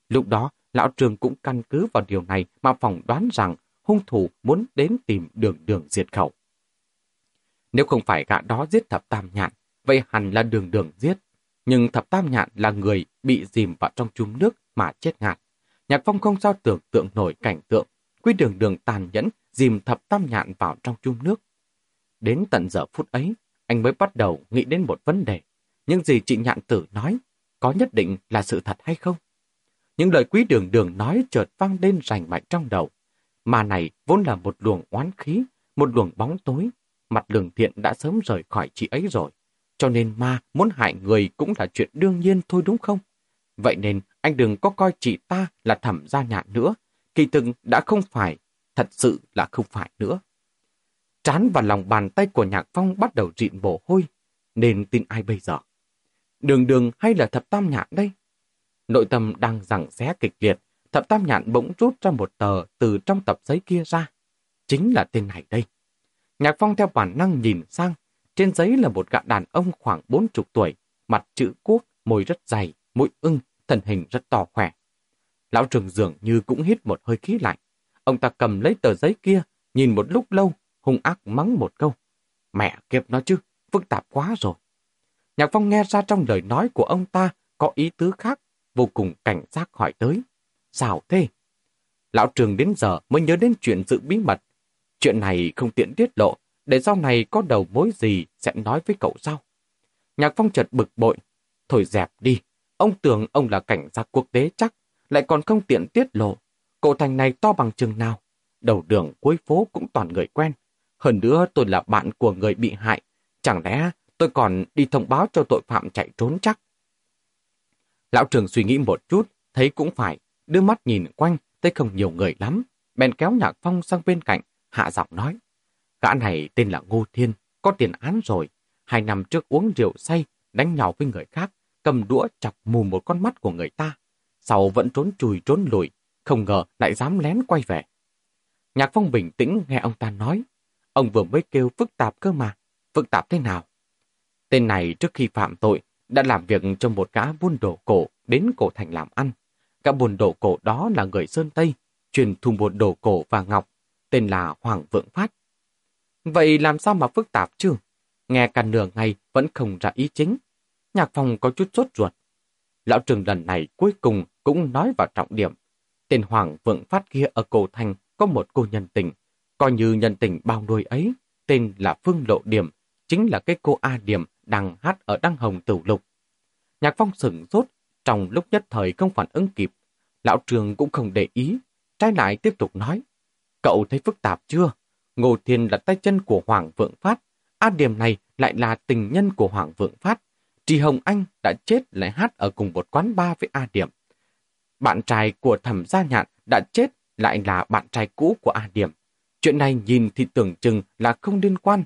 Lúc đó, lão trường cũng căn cứ vào điều này mà phỏng đoán rằng hung thủ muốn đến tìm đường đường diệt khẩu. Nếu không phải gã đó giết thập tam nhạn, vậy hẳn là đường đường giết. Nhưng thập tam nhạn là người bị dìm vào trong chum nước mà chết ngạt. Nhạc phong không sao tưởng tượng nổi cảnh tượng, quy đường đường tàn nhẫn dìm thập tam nhạn vào trong chung nước. Đến tận giờ phút ấy, anh mới bắt đầu nghĩ đến một vấn đề. Những gì chị nhạn tử nói, có nhất định là sự thật hay không? Những lời quý đường đường nói chợt vang lên rành mạch trong đầu. Mà này vốn là một luồng oán khí, một luồng bóng tối. Mặt Đường thiện đã sớm rời khỏi chị ấy rồi. Cho nên ma muốn hại người cũng là chuyện đương nhiên thôi đúng không? Vậy nên anh đừng có coi chị ta là thẩm gia nhạn nữa. Kỳ thực đã không phải, thật sự là không phải nữa. Trán và lòng bàn tay của Nhạc Phong bắt đầu rịn mồ hôi. Nên tin ai bây giờ? Đường đường hay là thập tam nhạn đây? Nội tâm đang rằng xé kịch liệt. Thập tam nhạn bỗng rút ra một tờ từ trong tập giấy kia ra. Chính là tên này đây. Nhạc Phong theo bản năng nhìn sang. Trên giấy là một gã đàn ông khoảng bốn chục tuổi, mặt chữ quốc, môi rất dày, mũi ưng, thân hình rất to khỏe. Lão trường dường như cũng hít một hơi khí lạnh. Ông ta cầm lấy tờ giấy kia, nhìn một lúc lâu, hung ác mắng một câu. Mẹ kiếp nó chứ, phức tạp quá rồi. Nhạc Phong nghe ra trong lời nói của ông ta có ý tứ khác, vô cùng cảnh giác hỏi tới. Sao thế? Lão trường đến giờ mới nhớ đến chuyện giữ bí mật. Chuyện này không tiện tiết lộ, để sau này có đầu mối gì sẽ nói với cậu sau. Nhạc Phong chợt bực bội. Thôi dẹp đi, ông tưởng ông là cảnh giác quốc tế chắc, lại còn không tiện tiết lộ. Cổ thành này to bằng chừng nào. Đầu đường cuối phố cũng toàn người quen. Hơn nữa tôi là bạn của người bị hại. Chẳng lẽ tôi còn đi thông báo cho tội phạm chạy trốn chắc? Lão trường suy nghĩ một chút, thấy cũng phải, đưa mắt nhìn quanh, thấy không nhiều người lắm. Bèn kéo nhạc phong sang bên cạnh, hạ giọng nói. Gã này tên là Ngô Thiên, có tiền án rồi. Hai năm trước uống rượu say, đánh nhau với người khác, cầm đũa chọc mù một con mắt của người ta. Sau vẫn trốn chùi trốn lùi, không ngờ lại dám lén quay về. Nhạc Phong bình tĩnh nghe ông ta nói. Ông vừa mới kêu phức tạp cơ mà. Phức tạp thế nào? Tên này trước khi phạm tội đã làm việc cho một gã buôn đồ cổ đến cổ thành làm ăn. Gã buôn đồ cổ đó là người Sơn Tây, truyền thu buôn đồ cổ và ngọc, tên là Hoàng Vượng Phát. Vậy làm sao mà phức tạp chứ? Nghe cả nửa ngày vẫn không ra ý chính. Nhạc phòng có chút sốt ruột. Lão trường lần này cuối cùng cũng nói vào trọng điểm. Tên Hoàng Vượng Phát kia ở cổ thành có một cô nhân tình, coi như nhân tình bao nuôi ấy, tên là Phương Lộ Điểm, chính là cái cô A Điểm đang hát ở Đăng Hồng Tử Lục. Nhạc Phong sửng sốt, trong lúc nhất thời không phản ứng kịp. Lão Trường cũng không để ý, trái lại tiếp tục nói. Cậu thấy phức tạp chưa? Ngô Thiên là tay chân của Hoàng Vượng Phát. A Điểm này lại là tình nhân của Hoàng Vượng Phát. Trì Hồng Anh đã chết lại hát ở cùng một quán bar với A Điểm. Bạn trai của thẩm gia nhạn đã chết lại là bạn trai cũ của A Điểm. Chuyện này nhìn thì tưởng chừng là không liên quan,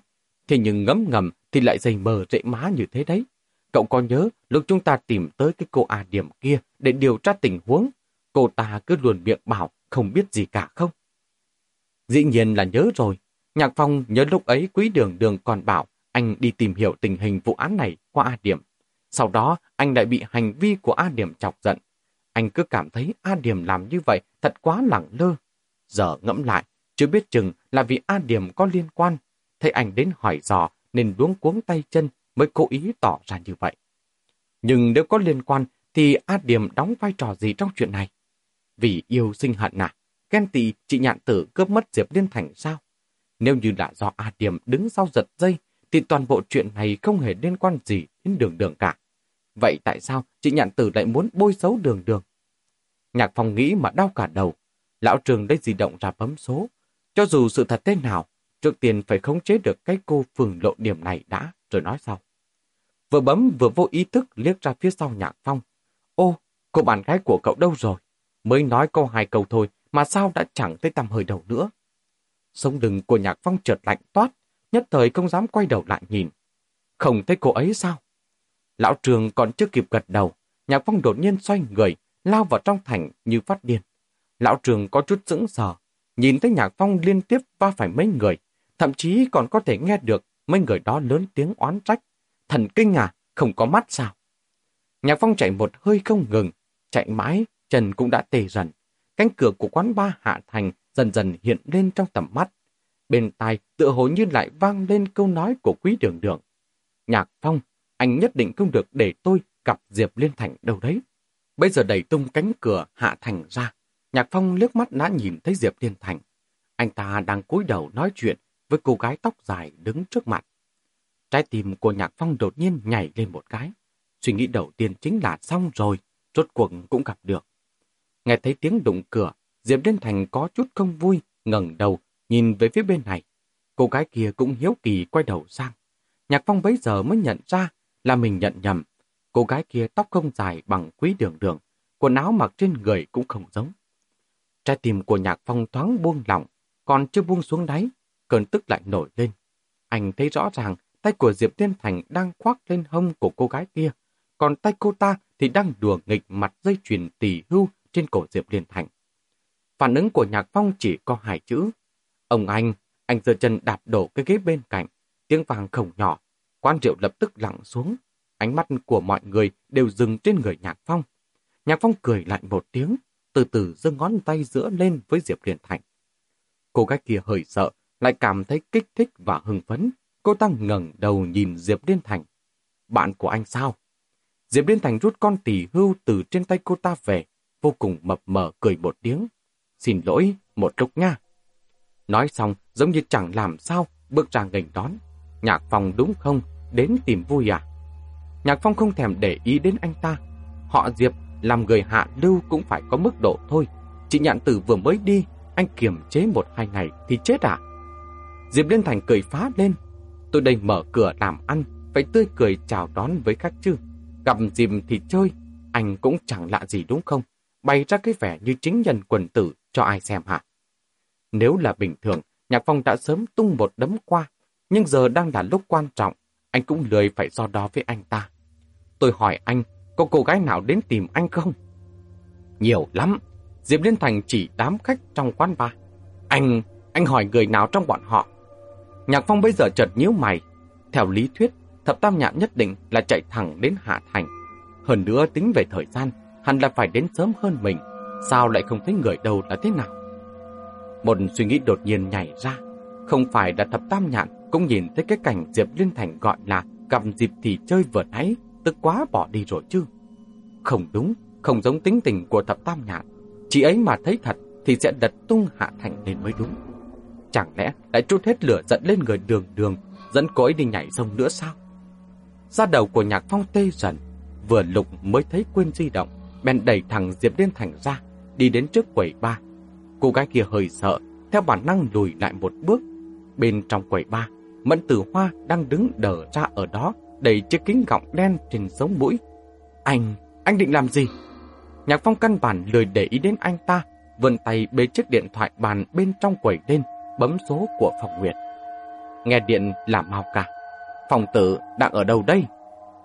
thế nhưng ngấm ngầm thì lại dày mờ rễ má như thế đấy. Cậu có nhớ lúc chúng ta tìm tới cái cô A Điểm kia để điều tra tình huống, cô ta cứ luồn miệng bảo không biết gì cả không? Dĩ nhiên là nhớ rồi. Nhạc Phong nhớ lúc ấy quý đường đường còn bảo anh đi tìm hiểu tình hình vụ án này qua A Điểm. Sau đó anh lại bị hành vi của A Điểm chọc giận. Anh cứ cảm thấy A Điểm làm như vậy thật quá lẳng lơ. Giờ ngẫm lại, chưa biết chừng là vì A Điểm có liên quan. Thấy anh đến hỏi dò nên luống cuống tay chân mới cố ý tỏ ra như vậy. Nhưng nếu có liên quan thì A Điểm đóng vai trò gì trong chuyện này? Vì yêu sinh hận à? Ghen tị chị nhạn tử cướp mất Diệp Liên Thành sao? Nếu như là do A Điểm đứng sau giật dây thì toàn bộ chuyện này không hề liên quan gì đến đường đường cả. Vậy tại sao chị nhạn tử lại muốn bôi xấu đường đường? Nhạc phòng nghĩ mà đau cả đầu. Lão trường lấy di động ra bấm số. Cho dù sự thật thế nào, trước tiên phải khống chế được cái cô phường lộ điểm này đã, rồi nói sau. Vừa bấm vừa vô ý thức liếc ra phía sau nhạc phong. Ô, cô bạn gái của cậu đâu rồi? Mới nói câu hai câu thôi mà sao đã chẳng thấy tầm hơi đầu nữa. Sống đừng của nhạc phong trượt lạnh toát, nhất thời không dám quay đầu lại nhìn. Không thấy cô ấy sao? Lão trường còn chưa kịp gật đầu, nhạc phong đột nhiên xoay người, lao vào trong thành như phát điên. Lão trường có chút sững sờ, nhìn thấy nhạc phong liên tiếp va phải mấy người, thậm chí còn có thể nghe được mấy người đó lớn tiếng oán trách. Thần kinh à, không có mắt sao? Nhạc phong chạy một hơi không ngừng, chạy mãi, chân cũng đã tê dần. Cánh cửa của quán ba hạ thành dần dần hiện lên trong tầm mắt. Bên tai tựa hồ như lại vang lên câu nói của quý đường đường. Nhạc phong, anh nhất định không được để tôi gặp Diệp Liên Thành đâu đấy. Bây giờ đẩy tung cánh cửa hạ thành ra, Nhạc Phong liếc mắt đã nhìn thấy Diệp Liên Thành. Anh ta đang cúi đầu nói chuyện với cô gái tóc dài đứng trước mặt. Trái tim của Nhạc Phong đột nhiên nhảy lên một cái. Suy nghĩ đầu tiên chính là xong rồi, rốt cuộc cũng gặp được. Nghe thấy tiếng đụng cửa, Diệp Liên Thành có chút không vui, ngẩng đầu, nhìn về phía bên này. Cô gái kia cũng hiếu kỳ quay đầu sang. Nhạc Phong bấy giờ mới nhận ra là mình nhận nhầm. Cô gái kia tóc không dài bằng quý đường đường, quần áo mặc trên người cũng không giống. Trái tim của Nhạc Phong thoáng buông lỏng, còn chưa buông xuống đáy, cơn tức lại nổi lên. Anh thấy rõ ràng tay của Diệp Liên Thành đang khoác lên hông của cô gái kia, còn tay cô ta thì đang đùa nghịch mặt dây chuyền tỷ hưu trên cổ Diệp Liên Thành. Phản ứng của Nhạc Phong chỉ có hai chữ. Ông anh, anh giơ chân đạp đổ cái ghế bên cạnh, tiếng vàng khổng nhỏ. Quan rượu lập tức lặng xuống, ánh mắt của mọi người đều dừng trên người Nhạc Phong. Nhạc Phong cười lại một tiếng, từ từ giơ ngón tay giữa lên với Diệp Liên Thành. Cô gái kia hơi sợ, lại cảm thấy kích thích và hưng phấn. Cô ta ngẩng đầu nhìn Diệp Liên Thành. Bạn của anh sao? Diệp Liên Thành rút con tỷ hưu từ trên tay cô ta về, vô cùng mập mờ cười một tiếng. Xin lỗi, một lúc nha. Nói xong, giống như chẳng làm sao, bước ra ngành đón. Nhạc Phong đúng không? Đến tìm vui à? Nhạc Phong không thèm để ý đến anh ta. Họ Diệp làm người hạ lưu cũng phải có mức độ thôi. Chị nhạn tử vừa mới đi, anh kiềm chế một hai ngày thì chết à? Diệp Liên Thành cười phá lên. Tôi đây mở cửa làm ăn, phải tươi cười chào đón với khách chứ. Gặp dìm thì chơi, anh cũng chẳng lạ gì đúng không? Bày ra cái vẻ như chính nhân quần tử cho ai xem hả? Nếu là bình thường, Nhạc Phong đã sớm tung một đấm qua, nhưng giờ đang là lúc quan trọng, anh cũng lười phải do đó với anh ta. Tôi hỏi anh, có cô gái nào đến tìm anh không? Nhiều lắm. Diệp Liên Thành chỉ đám khách trong quán bar. Anh, anh hỏi người nào trong bọn họ? Nhạc Phong bây giờ chợt nhíu mày. Theo lý thuyết, thập tam nhạn nhất định là chạy thẳng đến Hạ Thành. Hơn nữa tính về thời gian, hẳn là phải đến sớm hơn mình. Sao lại không thấy người đâu là thế nào? Một suy nghĩ đột nhiên nhảy ra. Không phải là thập tam nhạn cũng nhìn thấy cái cảnh Diệp Liên Thành gọi là gặp dịp thì chơi vừa nãy, tức quá bỏ đi rồi chứ. Không đúng, không giống tính tình của thập tam nhạn. Chị ấy mà thấy thật thì sẽ đật tung Hạ Thành lên mới đúng. Chẳng lẽ lại trút hết lửa giận lên người đường đường, dẫn cô ấy đi nhảy sông nữa sao? Ra đầu của nhạc phong tê dần, vừa lục mới thấy quên di động, bèn đẩy thằng Diệp Liên Thành ra, đi đến trước quầy ba. Cô gái kia hơi sợ, theo bản năng lùi lại một bước. Bên trong quầy ba, Mẫn Tử Hoa đang đứng đờ ra ở đó, đầy chiếc kính gọng đen trên sống mũi. Anh, anh định làm gì? Nhạc Phong căn bản lười để ý đến anh ta, vươn tay bế chiếc điện thoại bàn bên trong quầy lên, bấm số của Phòng Nguyệt. Nghe điện là mau cả. Phòng tử đang ở đâu đây?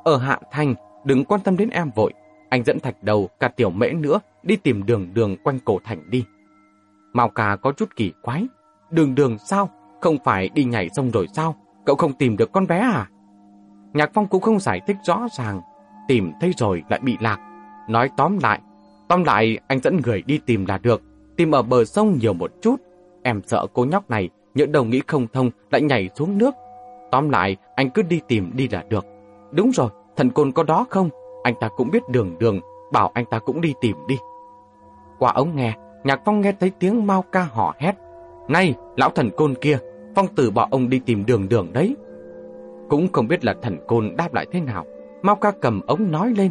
Ở Hạ Thành, đừng quan tâm đến em vội. Anh dẫn thạch đầu cả tiểu mễ nữa đi tìm đường đường quanh cổ thành đi. Mao Cà có chút kỳ quái. Đường đường sao? Không phải đi nhảy sông rồi sao? Cậu không tìm được con bé à? Nhạc Phong cũng không giải thích rõ ràng. Tìm thấy rồi lại bị lạc. Nói tóm lại. Tóm lại anh dẫn người đi tìm là được. Tìm ở bờ sông nhiều một chút. Em sợ cô nhóc này những đầu nghĩ không thông lại nhảy xuống nước. Tóm lại anh cứ đi tìm đi là được. Đúng rồi, thần côn có đó không? Anh ta cũng biết đường đường, bảo anh ta cũng đi tìm đi. Qua ống nghe, Nhạc Phong nghe thấy tiếng Mao ca hò hét. Này, lão thần côn kia, Phong tử bỏ ông đi tìm đường đường đấy. Cũng không biết là thần côn đáp lại thế nào. Mao ca cầm ống nói lên.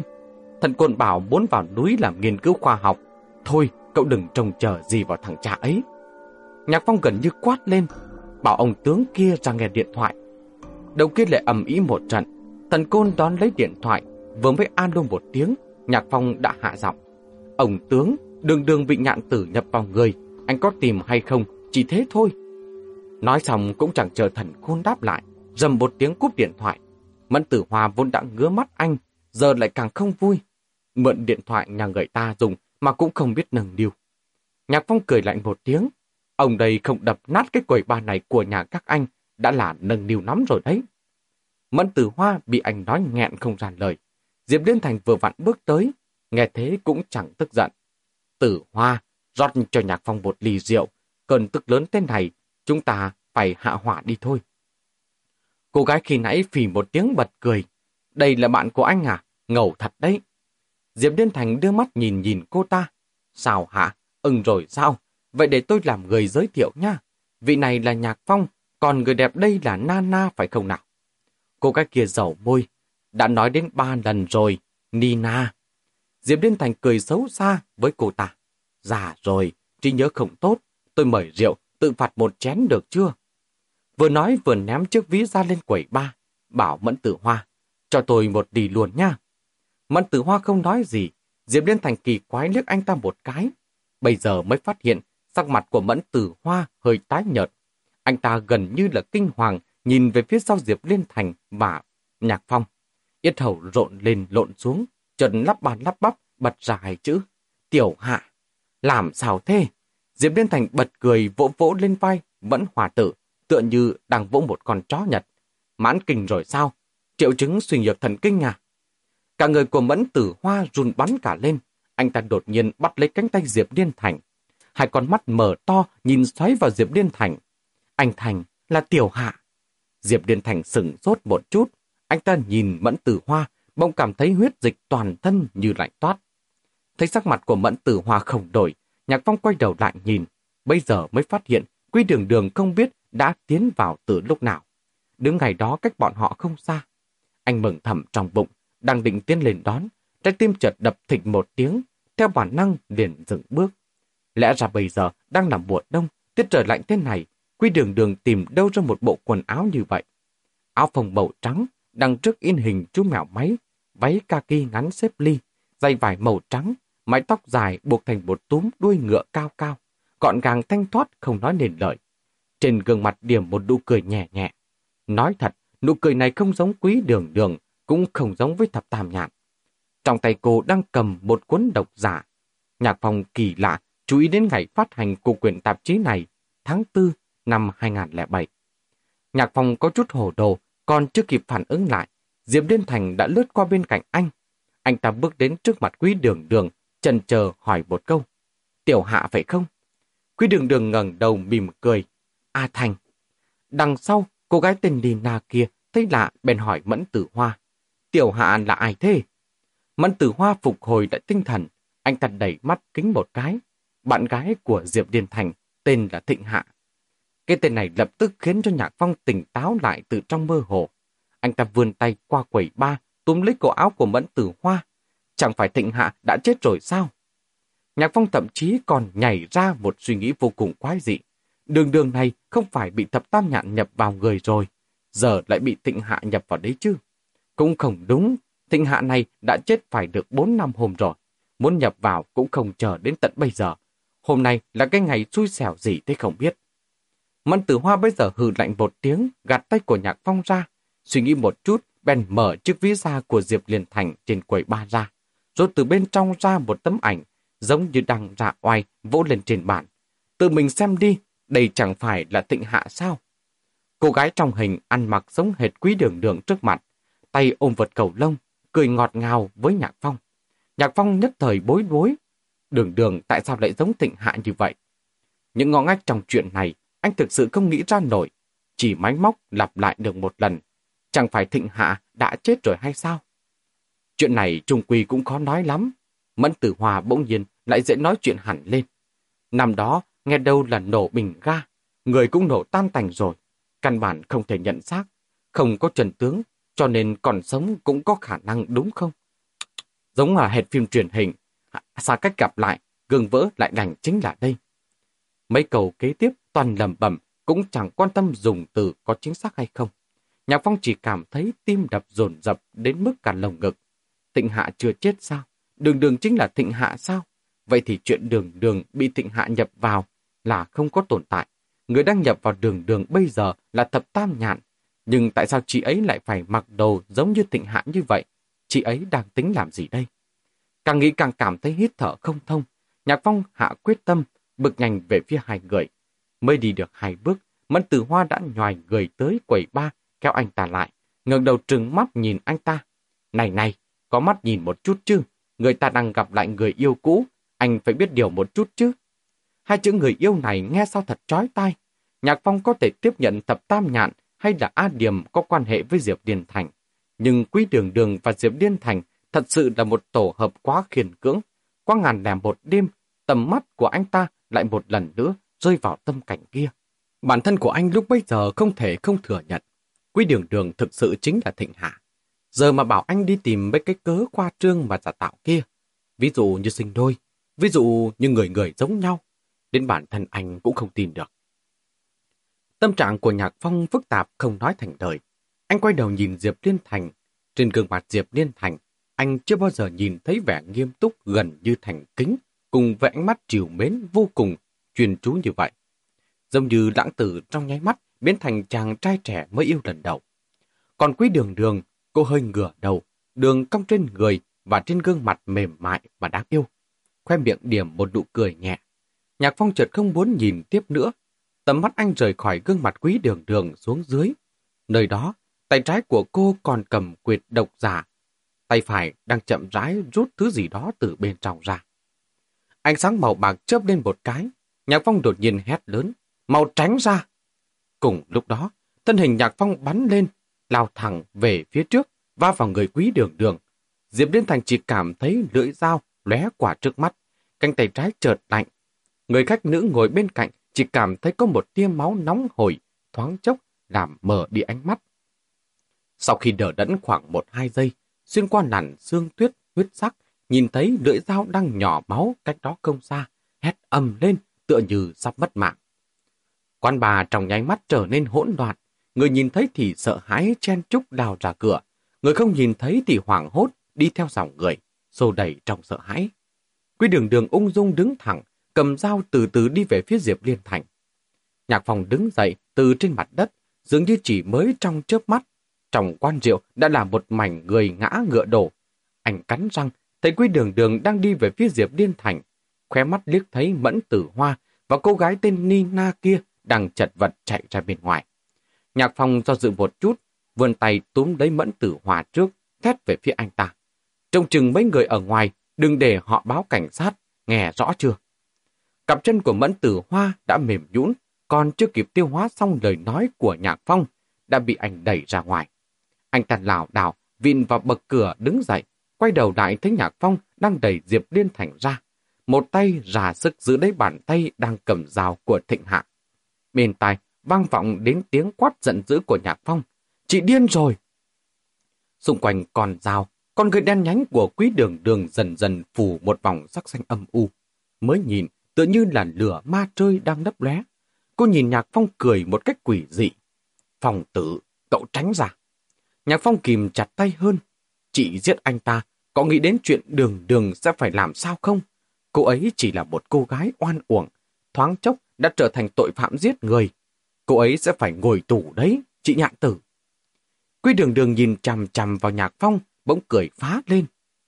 Thần côn bảo muốn vào núi làm nghiên cứu khoa học. Thôi, cậu đừng trông chờ gì vào thằng cha ấy. Nhạc Phong gần như quát lên, bảo ông tướng kia ra nghe điện thoại. Đầu kia lại ầm ý một trận, thần côn đón lấy điện thoại, vừa mới an luôn một tiếng, Nhạc Phong đã hạ giọng. Ông tướng, đường đường bị nhạn tử nhập vào người, anh có tìm hay không, chỉ thế thôi. Nói xong cũng chẳng chờ thần khôn đáp lại, dầm một tiếng cúp điện thoại. Mẫn tử hòa vốn đã ngứa mắt anh, giờ lại càng không vui. Mượn điện thoại nhà người ta dùng mà cũng không biết nâng niu. Nhạc Phong cười lạnh một tiếng. Ông đây không đập nát cái quầy ba này của nhà các anh, đã là nâng niu lắm rồi đấy. Mẫn tử hoa bị anh nói nghẹn không ra lời. Diệp Liên Thành vừa vặn bước tới, nghe thế cũng chẳng tức giận. Tử hoa, rót cho nhạc phong một ly rượu, cơn tức lớn thế này, chúng ta phải hạ hỏa đi thôi. Cô gái khi nãy phì một tiếng bật cười. Đây là bạn của anh à? Ngầu thật đấy. Diệp Liên Thành đưa mắt nhìn nhìn cô ta. Sao hả? Ưng rồi sao? Vậy để tôi làm người giới thiệu nha. Vị này là Nhạc Phong, còn người đẹp đây là Nana phải không nào? Cô gái kia dầu môi. Đã nói đến ba lần rồi. Nina. Diệp Liên Thành cười xấu xa với cô ta. Già rồi, trí nhớ không tốt. Tôi mời rượu, tự phạt một chén được chưa? Vừa nói vừa ném chiếc ví ra lên quầy ba. Bảo Mẫn Tử Hoa. Cho tôi một đi luôn nha. Mẫn Tử Hoa không nói gì. Diệp Liên Thành kỳ quái liếc anh ta một cái. Bây giờ mới phát hiện sắc mặt của Mẫn Tử Hoa hơi tái nhợt. Anh ta gần như là kinh hoàng nhìn về phía sau Diệp Liên Thành và Nhạc Phong. Yết hầu rộn lên lộn xuống, trần lắp bàn lắp bắp, bật ra hai chữ. Tiểu hạ. Làm sao thế? Diệp Liên Thành bật cười vỗ vỗ lên vai, vẫn hòa tử, tựa như đang vỗ một con chó nhật. Mãn kinh rồi sao? Triệu chứng suy nhược thần kinh à? Cả người của Mẫn Tử Hoa run bắn cả lên. Anh ta đột nhiên bắt lấy cánh tay Diệp Liên Thành. Hai con mắt mở to nhìn xoáy vào Diệp Liên Thành. Anh Thành là tiểu hạ. Diệp Liên Thành sửng sốt một chút. Anh ta nhìn Mẫn Tử Hoa, bỗng cảm thấy huyết dịch toàn thân như lạnh toát. Thấy sắc mặt của Mẫn Tử Hoa không đổi, Nhạc Phong quay đầu lại nhìn. Bây giờ mới phát hiện Quy Đường Đường không biết đã tiến vào từ lúc nào. Đứng ngày đó cách bọn họ không xa. Anh mừng thầm trong bụng, đang định tiến lên đón. Trái tim chợt đập thịnh một tiếng, theo bản năng liền dừng bước. Lẽ ra bây giờ đang là mùa đông, tiết trời lạnh thế này, Quy Đường Đường tìm đâu ra một bộ quần áo như vậy. Áo phồng màu trắng, đằng trước in hình chú mèo máy, váy kaki ngắn xếp ly, dây vải màu trắng, mái tóc dài buộc thành một túm đuôi ngựa cao cao, gọn gàng thanh thoát không nói nền lời. Trên gương mặt điểm một nụ cười nhẹ nhẹ. Nói thật, nụ cười này không giống quý đường đường, cũng không giống với thập tam nhạn. Trong tay cô đang cầm một cuốn độc giả. Nhạc phòng kỳ lạ, chú ý đến ngày phát hành của quyển tạp chí này, tháng 4 năm 2007. Nhạc phòng có chút hồ đồ, còn chưa kịp phản ứng lại, Diệp Liên Thành đã lướt qua bên cạnh anh. Anh ta bước đến trước mặt quý đường đường, chần chờ hỏi một câu. Tiểu hạ phải không? Quý đường đường ngẩng đầu mỉm cười. A Thành. Đằng sau, cô gái tên Nina kia thấy lạ bèn hỏi Mẫn Tử Hoa. Tiểu hạ là ai thế? Mẫn Tử Hoa phục hồi lại tinh thần. Anh ta đẩy mắt kính một cái. Bạn gái của Diệp Liên Thành tên là Thịnh Hạ. Cái tên này lập tức khiến cho Nhạc Phong tỉnh táo lại từ trong mơ hồ. Anh ta vươn tay qua quầy ba, túm lấy cổ áo của Mẫn Tử Hoa. Chẳng phải Thịnh Hạ đã chết rồi sao? Nhạc Phong thậm chí còn nhảy ra một suy nghĩ vô cùng quái dị. Đường đường này không phải bị thập tam nhạn nhập vào người rồi, giờ lại bị Thịnh Hạ nhập vào đấy chứ. Cũng không đúng, Thịnh Hạ này đã chết phải được 4 năm hôm rồi. Muốn nhập vào cũng không chờ đến tận bây giờ. Hôm nay là cái ngày xui xẻo gì thế không biết. Mẫn tử hoa bây giờ hừ lạnh một tiếng, gạt tay của nhạc phong ra. Suy nghĩ một chút, bèn mở chiếc ví da của Diệp Liên Thành trên quầy ba ra. Rồi từ bên trong ra một tấm ảnh, giống như đang ra oai, vỗ lên trên bàn. Tự mình xem đi, đây chẳng phải là tịnh hạ sao? Cô gái trong hình ăn mặc giống hệt quý đường đường trước mặt, tay ôm vật cầu lông, cười ngọt ngào với Nhạc Phong. Nhạc Phong nhất thời bối rối. Đường đường tại sao lại giống tịnh hạ như vậy? Những ngõ ngách trong chuyện này anh thực sự không nghĩ ra nổi. Chỉ máy móc lặp lại được một lần. Chẳng phải thịnh hạ đã chết rồi hay sao? Chuyện này trung quy cũng khó nói lắm. Mẫn tử hòa bỗng nhiên lại dễ nói chuyện hẳn lên. Năm đó, nghe đâu là nổ bình ga. Người cũng nổ tan tành rồi. Căn bản không thể nhận xác. Không có trần tướng, cho nên còn sống cũng có khả năng đúng không? Giống là hệt phim truyền hình. Xa cách gặp lại, gương vỡ lại đành chính là đây. Mấy câu kế tiếp toàn lầm bẩm cũng chẳng quan tâm dùng từ có chính xác hay không. Nhạc Phong chỉ cảm thấy tim đập dồn dập đến mức cả lồng ngực. Thịnh Hạ chưa chết sao? Đường đường chính là Thịnh Hạ sao? Vậy thì chuyện đường đường bị Thịnh Hạ nhập vào là không có tồn tại. Người đang nhập vào đường đường bây giờ là thập tam nhạn. Nhưng tại sao chị ấy lại phải mặc đồ giống như Thịnh Hạ như vậy? Chị ấy đang tính làm gì đây? Càng nghĩ càng cảm thấy hít thở không thông. Nhạc Phong hạ quyết tâm, bực nhanh về phía hai người. Mới đi được hai bước, Mẫn Tử Hoa đã nhòi người tới quầy ba, kéo anh ta lại, ngẩng đầu trừng mắt nhìn anh ta. Này này, có mắt nhìn một chút chứ, người ta đang gặp lại người yêu cũ, anh phải biết điều một chút chứ. Hai chữ người yêu này nghe sao thật trói tai. Nhạc Phong có thể tiếp nhận thập tam nhạn hay là A Điểm có quan hệ với Diệp Điền Thành. Nhưng Quý Đường Đường và Diệp Điên Thành thật sự là một tổ hợp quá khiển cưỡng. Qua ngàn lẻ một đêm, tầm mắt của anh ta lại một lần nữa rơi vào tâm cảnh kia. Bản thân của anh lúc bấy giờ không thể không thừa nhận. Quý đường đường thực sự chính là thịnh hạ. Giờ mà bảo anh đi tìm mấy cái cớ khoa trương và giả tạo kia. Ví dụ như sinh đôi, ví dụ như người người giống nhau. Đến bản thân anh cũng không tin được. Tâm trạng của Nhạc Phong phức tạp không nói thành lời. Anh quay đầu nhìn Diệp Liên Thành. Trên gương mặt Diệp Liên Thành, anh chưa bao giờ nhìn thấy vẻ nghiêm túc gần như thành kính, cùng vẻ ánh mắt chiều mến vô cùng truyền chú như vậy. Giống như lãng tử trong nháy mắt biến thành chàng trai trẻ mới yêu lần đầu. Còn quý đường đường, cô hơi ngửa đầu, đường cong trên người và trên gương mặt mềm mại và đáng yêu. Khoe miệng điểm một nụ cười nhẹ. Nhạc phong chợt không muốn nhìn tiếp nữa. Tầm mắt anh rời khỏi gương mặt quý đường đường xuống dưới. Nơi đó, tay trái của cô còn cầm quyệt độc giả. Tay phải đang chậm rãi rút thứ gì đó từ bên trong ra. Ánh sáng màu bạc chớp lên một cái, Nhạc Phong đột nhiên hét lớn, mau tránh ra. Cùng lúc đó, thân hình Nhạc Phong bắn lên, lao thẳng về phía trước, va vào người quý đường đường. Diệp Liên Thành chỉ cảm thấy lưỡi dao lóe quả trước mắt, cánh tay trái chợt lạnh. Người khách nữ ngồi bên cạnh chỉ cảm thấy có một tia máu nóng hổi, thoáng chốc làm mở đi ánh mắt. Sau khi đỡ đẫn khoảng một hai giây, xuyên qua nản xương tuyết huyết sắc, nhìn thấy lưỡi dao đang nhỏ máu cách đó không xa, hét ầm lên, tựa như sắp mất mạng. Quan bà trong nháy mắt trở nên hỗn loạn, người nhìn thấy thì sợ hãi chen chúc đào ra cửa, người không nhìn thấy thì hoảng hốt đi theo dòng người, xô đẩy trong sợ hãi. Quy đường đường ung dung đứng thẳng, cầm dao từ từ đi về phía Diệp Liên Thành. Nhạc phòng đứng dậy từ trên mặt đất, dường như chỉ mới trong chớp mắt. Trong quan rượu đã là một mảnh người ngã ngựa đổ. Anh cắn răng, thấy quý đường đường đang đi về phía Diệp Liên Thành, khóe mắt liếc thấy Mẫn Tử Hoa và cô gái tên Nina kia đang chật vật chạy ra bên ngoài. Nhạc Phong do dự một chút, vươn tay túm lấy mẫn tử hòa trước, thét về phía anh ta. Trông chừng mấy người ở ngoài, đừng để họ báo cảnh sát, nghe rõ chưa? Cặp chân của mẫn tử hoa đã mềm nhũn, còn chưa kịp tiêu hóa xong lời nói của nhạc phong, đã bị anh đẩy ra ngoài. Anh ta lảo đảo, vịn vào bậc cửa đứng dậy, quay đầu lại thấy nhạc phong đang đẩy Diệp Liên Thành ra. Một tay ra sức giữ lấy bàn tay đang cầm dao của thịnh hạ. Bên tai vang vọng đến tiếng quát giận dữ của nhạc phong. Chị điên rồi! Xung quanh còn dao, con người đen nhánh của quý đường đường dần dần phủ một vòng sắc xanh âm u. Mới nhìn, tựa như là lửa ma trơi đang nấp lóe. Cô nhìn Nhạc Phong cười một cách quỷ dị. Phong tử, cậu tránh ra. Nhạc Phong kìm chặt tay hơn. Chị giết anh ta, có nghĩ đến chuyện đường đường sẽ phải làm sao không? Cô ấy chỉ là một cô gái oan uổng, thoáng chốc đã trở thành tội phạm giết người. Cô ấy sẽ phải ngồi tù đấy, chị nhạn tử. Quy đường đường nhìn chằm chằm vào nhạc phong, bỗng cười phá lên.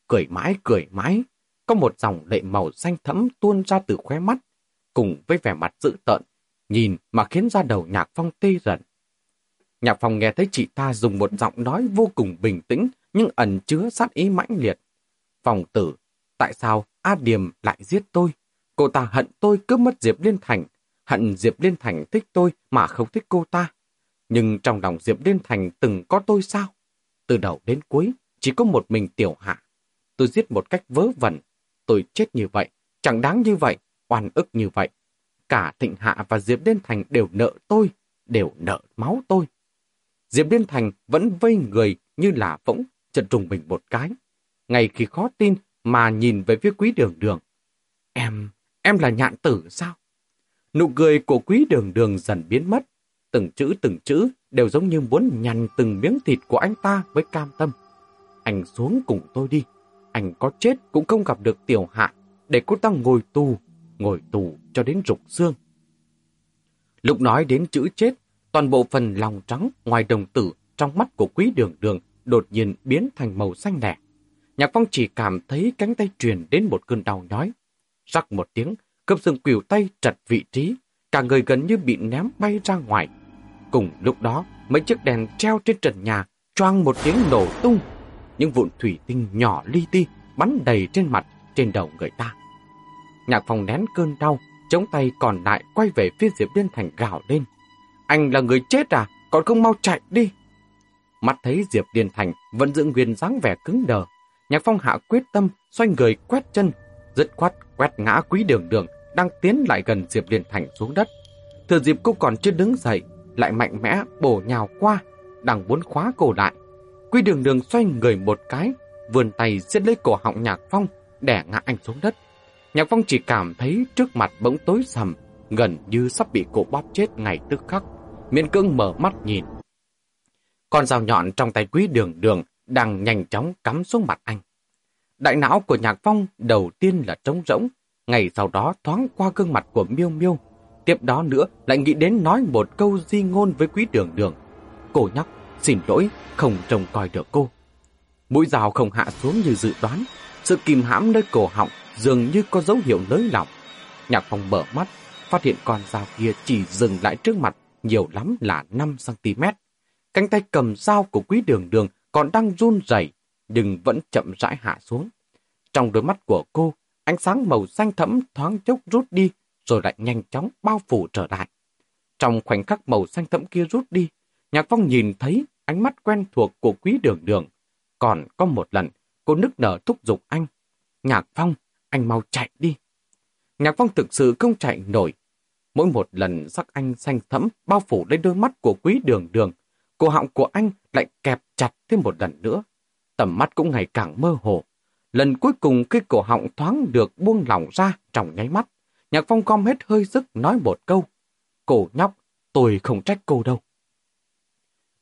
Cười mãi, cười mãi. Có một dòng lệ màu xanh thẫm tuôn ra từ khóe mắt, cùng với vẻ mặt dữ tợn, nhìn mà khiến ra đầu nhạc phong tê rần. Nhạc phong nghe thấy chị ta dùng một giọng nói vô cùng bình tĩnh, nhưng ẩn chứa sát ý mãnh liệt. Phòng tử, tại sao A Điềm lại giết tôi? Cô ta hận tôi cướp mất Diệp Liên Thành, hận Diệp Liên Thành thích tôi mà không thích cô ta. Nhưng trong lòng Diệp Liên Thành từng có tôi sao? Từ đầu đến cuối, chỉ có một mình tiểu hạ. Tôi giết một cách vớ vẩn. Tôi chết như vậy, chẳng đáng như vậy, oan ức như vậy. Cả Thịnh Hạ và Diệp Liên Thành đều nợ tôi, đều nợ máu tôi. Diệp Liên Thành vẫn vây người như là võng, chợt trùng mình một cái. Ngay khi khó tin mà nhìn về phía quý đường đường. Em, em là nhạn tử sao? Nụ cười của quý đường đường dần biến mất. Từng chữ từng chữ đều giống như muốn nhằn từng miếng thịt của anh ta với cam tâm. Anh xuống cùng tôi đi. Anh có chết cũng không gặp được tiểu hạ để cô ta ngồi tù, ngồi tù cho đến rục xương. Lúc nói đến chữ chết, toàn bộ phần lòng trắng ngoài đồng tử trong mắt của quý đường đường đột nhiên biến thành màu xanh đẻ. Nhạc Phong chỉ cảm thấy cánh tay truyền đến một cơn đau nhói. Rắc một tiếng, Cấp dương quỷu tay trật vị trí, cả người gần như bị ném bay ra ngoài. Cùng lúc đó, mấy chiếc đèn treo trên trần nhà choang một tiếng nổ tung. Những vụn thủy tinh nhỏ li ti bắn đầy trên mặt, trên đầu người ta. Nhạc Phong nén cơn đau, chống tay còn lại quay về phía Diệp Liên Thành gào lên. Anh là người chết à? Còn không mau chạy đi. Mắt thấy Diệp Liên Thành vẫn giữ nguyên dáng vẻ cứng đờ. Nhạc Phong hạ quyết tâm xoay người quét chân, dứt khoát quét ngã quý đường đường đang tiến lại gần Diệp Liên Thành xuống đất. Thừa dịp cô còn chưa đứng dậy, lại mạnh mẽ bổ nhào qua, đang muốn khóa cô lại. Quý đường đường xoay người một cái, vươn tay siết lấy cổ họng Nhạc Phong, đẻ ngã anh xuống đất. Nhạc Phong chỉ cảm thấy trước mặt bỗng tối sầm, gần như sắp bị cổ bóp chết ngay tức khắc. Miễn cưỡng mở mắt nhìn. Con dao nhọn trong tay quý đường đường đang nhanh chóng cắm xuống mặt anh. Đại não của Nhạc Phong đầu tiên là trống rỗng, ngày sau đó thoáng qua gương mặt của Miêu Miêu. Tiếp đó nữa lại nghĩ đến nói một câu di ngôn với quý đường đường. Cô nhóc, xin lỗi, không trông coi được cô. Mũi rào không hạ xuống như dự đoán, sự kìm hãm nơi cổ họng dường như có dấu hiệu nới lỏng. Nhạc Phong mở mắt, phát hiện con dao kia chỉ dừng lại trước mặt, nhiều lắm là 5cm. Cánh tay cầm dao của quý đường đường còn đang run rẩy nhưng vẫn chậm rãi hạ xuống. Trong đôi mắt của cô, ánh sáng màu xanh thẫm thoáng chốc rút đi, rồi lại nhanh chóng bao phủ trở lại. Trong khoảnh khắc màu xanh thẫm kia rút đi, Nhạc Phong nhìn thấy ánh mắt quen thuộc của quý đường đường. Còn có một lần, cô nức nở thúc giục anh. Nhạc Phong, anh mau chạy đi. Nhạc Phong thực sự không chạy nổi. Mỗi một lần sắc anh xanh thẫm bao phủ lên đôi mắt của quý đường đường, cổ họng của anh lại kẹp chặt thêm một lần nữa. Tầm mắt cũng ngày càng mơ hồ. Lần cuối cùng khi cổ họng thoáng được buông lỏng ra trong nháy mắt, Nhạc Phong gom hết hơi sức nói một câu. Cổ nhóc, tôi không trách cô đâu.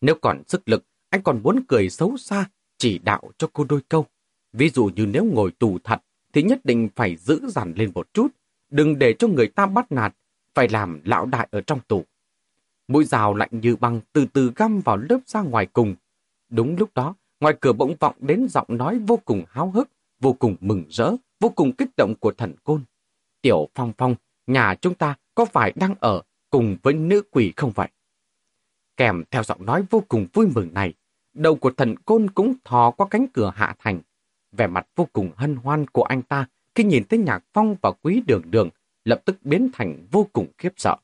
Nếu còn sức lực, anh còn muốn cười xấu xa, chỉ đạo cho cô đôi câu. Ví dụ như nếu ngồi tù thật, thì nhất định phải giữ dằn lên một chút, đừng để cho người ta bắt nạt, phải làm lão đại ở trong tù. Mũi rào lạnh như băng từ từ găm vào lớp ra ngoài cùng. Đúng lúc đó, ngoài cửa bỗng vọng đến giọng nói vô cùng háo hức, vô cùng mừng rỡ, vô cùng kích động của thần côn. Tiểu Phong Phong, nhà chúng ta có phải đang ở cùng với nữ quỷ không vậy? Kèm theo giọng nói vô cùng vui mừng này, đầu của thần côn cũng thò qua cánh cửa hạ thành. Vẻ mặt vô cùng hân hoan của anh ta khi nhìn thấy nhạc phong và quý đường đường lập tức biến thành vô cùng khiếp sợ.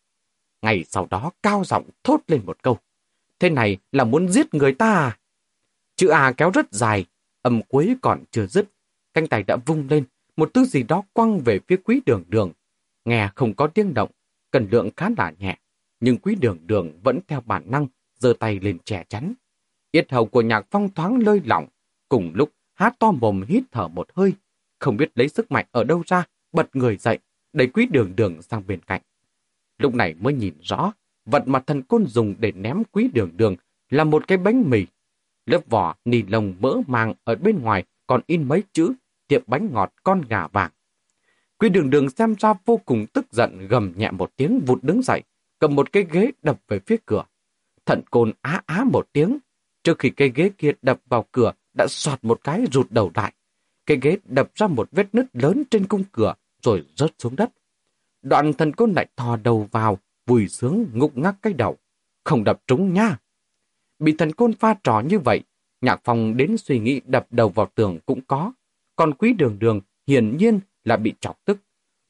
Ngày sau đó cao giọng thốt lên một câu. Thế này là muốn giết người ta à? Chữ A kéo rất dài, âm cuối còn chưa dứt. Canh tay đã vung lên, một thứ gì đó quăng về phía quý đường đường. Nghe không có tiếng động, cần lượng khá là nhẹ, nhưng quý đường đường vẫn theo bản năng, giơ tay lên che chắn. Yết hầu của nhạc phong thoáng lơi lỏng, cùng lúc há to mồm hít thở một hơi, không biết lấy sức mạnh ở đâu ra, bật người dậy, đẩy quý đường đường sang bên cạnh. Lúc này mới nhìn rõ, vật mà thần côn dùng để ném quý đường đường là một cái bánh mì. Lớp vỏ nì lồng mỡ màng ở bên ngoài còn in mấy chữ tiệm bánh ngọt con gà vàng. quy đường đường xem ra vô cùng tức giận gầm nhẹ một tiếng vụt đứng dậy, cầm một cái ghế đập về phía cửa. Thận côn á á một tiếng, trước khi cây ghế kia đập vào cửa đã soạt một cái rụt đầu lại. Cây ghế đập ra một vết nứt lớn trên cung cửa rồi rớt xuống đất. Đoạn thần côn lại thò đầu vào, vùi sướng ngục ngắc cái đầu. Không đập trúng nha. Bị thần côn pha trò như vậy, nhạc phòng đến suy nghĩ đập đầu vào tường cũng có. Còn quý đường đường hiển nhiên là bị chọc tức.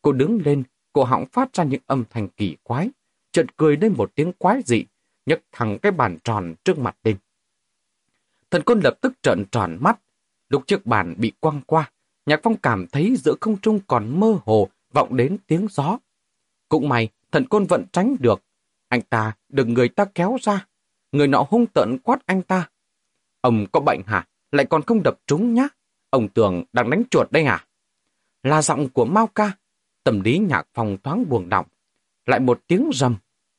Cô đứng lên, cô họng phát ra những âm thanh kỳ quái, chợt cười lên một tiếng quái dị, nhấc thẳng cái bàn tròn trước mặt lên. Thần côn lập tức trợn tròn mắt. Lúc chiếc bàn bị quăng qua, Nhạc Phong cảm thấy giữa không trung còn mơ hồ vọng đến tiếng gió. Cũng may, thần côn vẫn tránh được. Anh ta được người ta kéo ra. Người nọ hung tợn quát anh ta. Ông có bệnh hả? Lại còn không đập trúng nhá. Ông tưởng đang đánh chuột đây à? Là giọng của Mao Ca. Tâm lý nhạc Phong thoáng buồn động. Lại một tiếng rầm.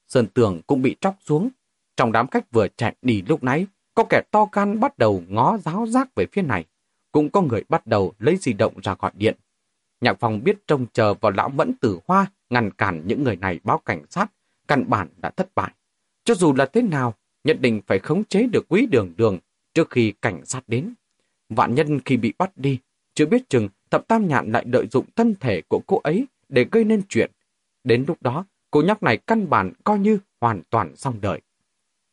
Sơn tường cũng bị tróc xuống. Trong đám khách vừa chạy đi lúc nãy, có kẻ to gan bắt đầu ngó giáo giác về phía này. Cũng có người bắt đầu lấy di động ra gọi điện. Nhạc phòng biết trông chờ vào lão mẫn tử hoa ngăn cản những người này báo cảnh sát, căn bản đã thất bại. Cho dù là thế nào, nhất định phải khống chế được quý đường đường trước khi cảnh sát đến. Vạn nhân khi bị bắt đi, chưa biết chừng thập tam nhạn lại lợi dụng thân thể của cô ấy để gây nên chuyện. Đến lúc đó, cô nhóc này căn bản coi như hoàn toàn xong đời.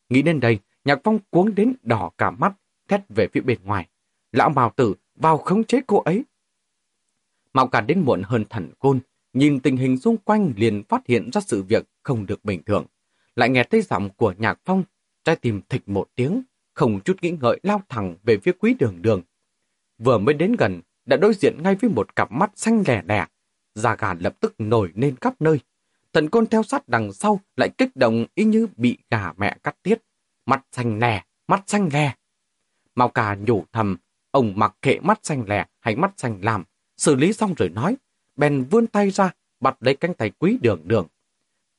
Nghĩ đến đây, Nhạc Phong cuống đến đỏ cả mắt, thét về phía bên ngoài. Lão Mao Tử vào khống chế cô ấy. Mạo cả đến muộn hơn thần côn, nhìn tình hình xung quanh liền phát hiện ra sự việc không được bình thường. Lại nghe thấy giọng của Nhạc Phong, trái tim thịch một tiếng, không chút nghĩ ngợi lao thẳng về phía quý đường đường. Vừa mới đến gần, đã đối diện ngay với một cặp mắt xanh lẻ đẻ. Già gà lập tức nổi lên khắp nơi. Thần côn theo sát đằng sau lại kích động y như bị gà mẹ cắt tiết. Mắt xanh lè, mắt xanh lè. Mao cà nhủ thầm, ông mặc kệ mắt xanh lè hay mắt xanh làm, xử lý xong rồi nói, bèn vươn tay ra, bắt lấy cánh tay quý đường đường.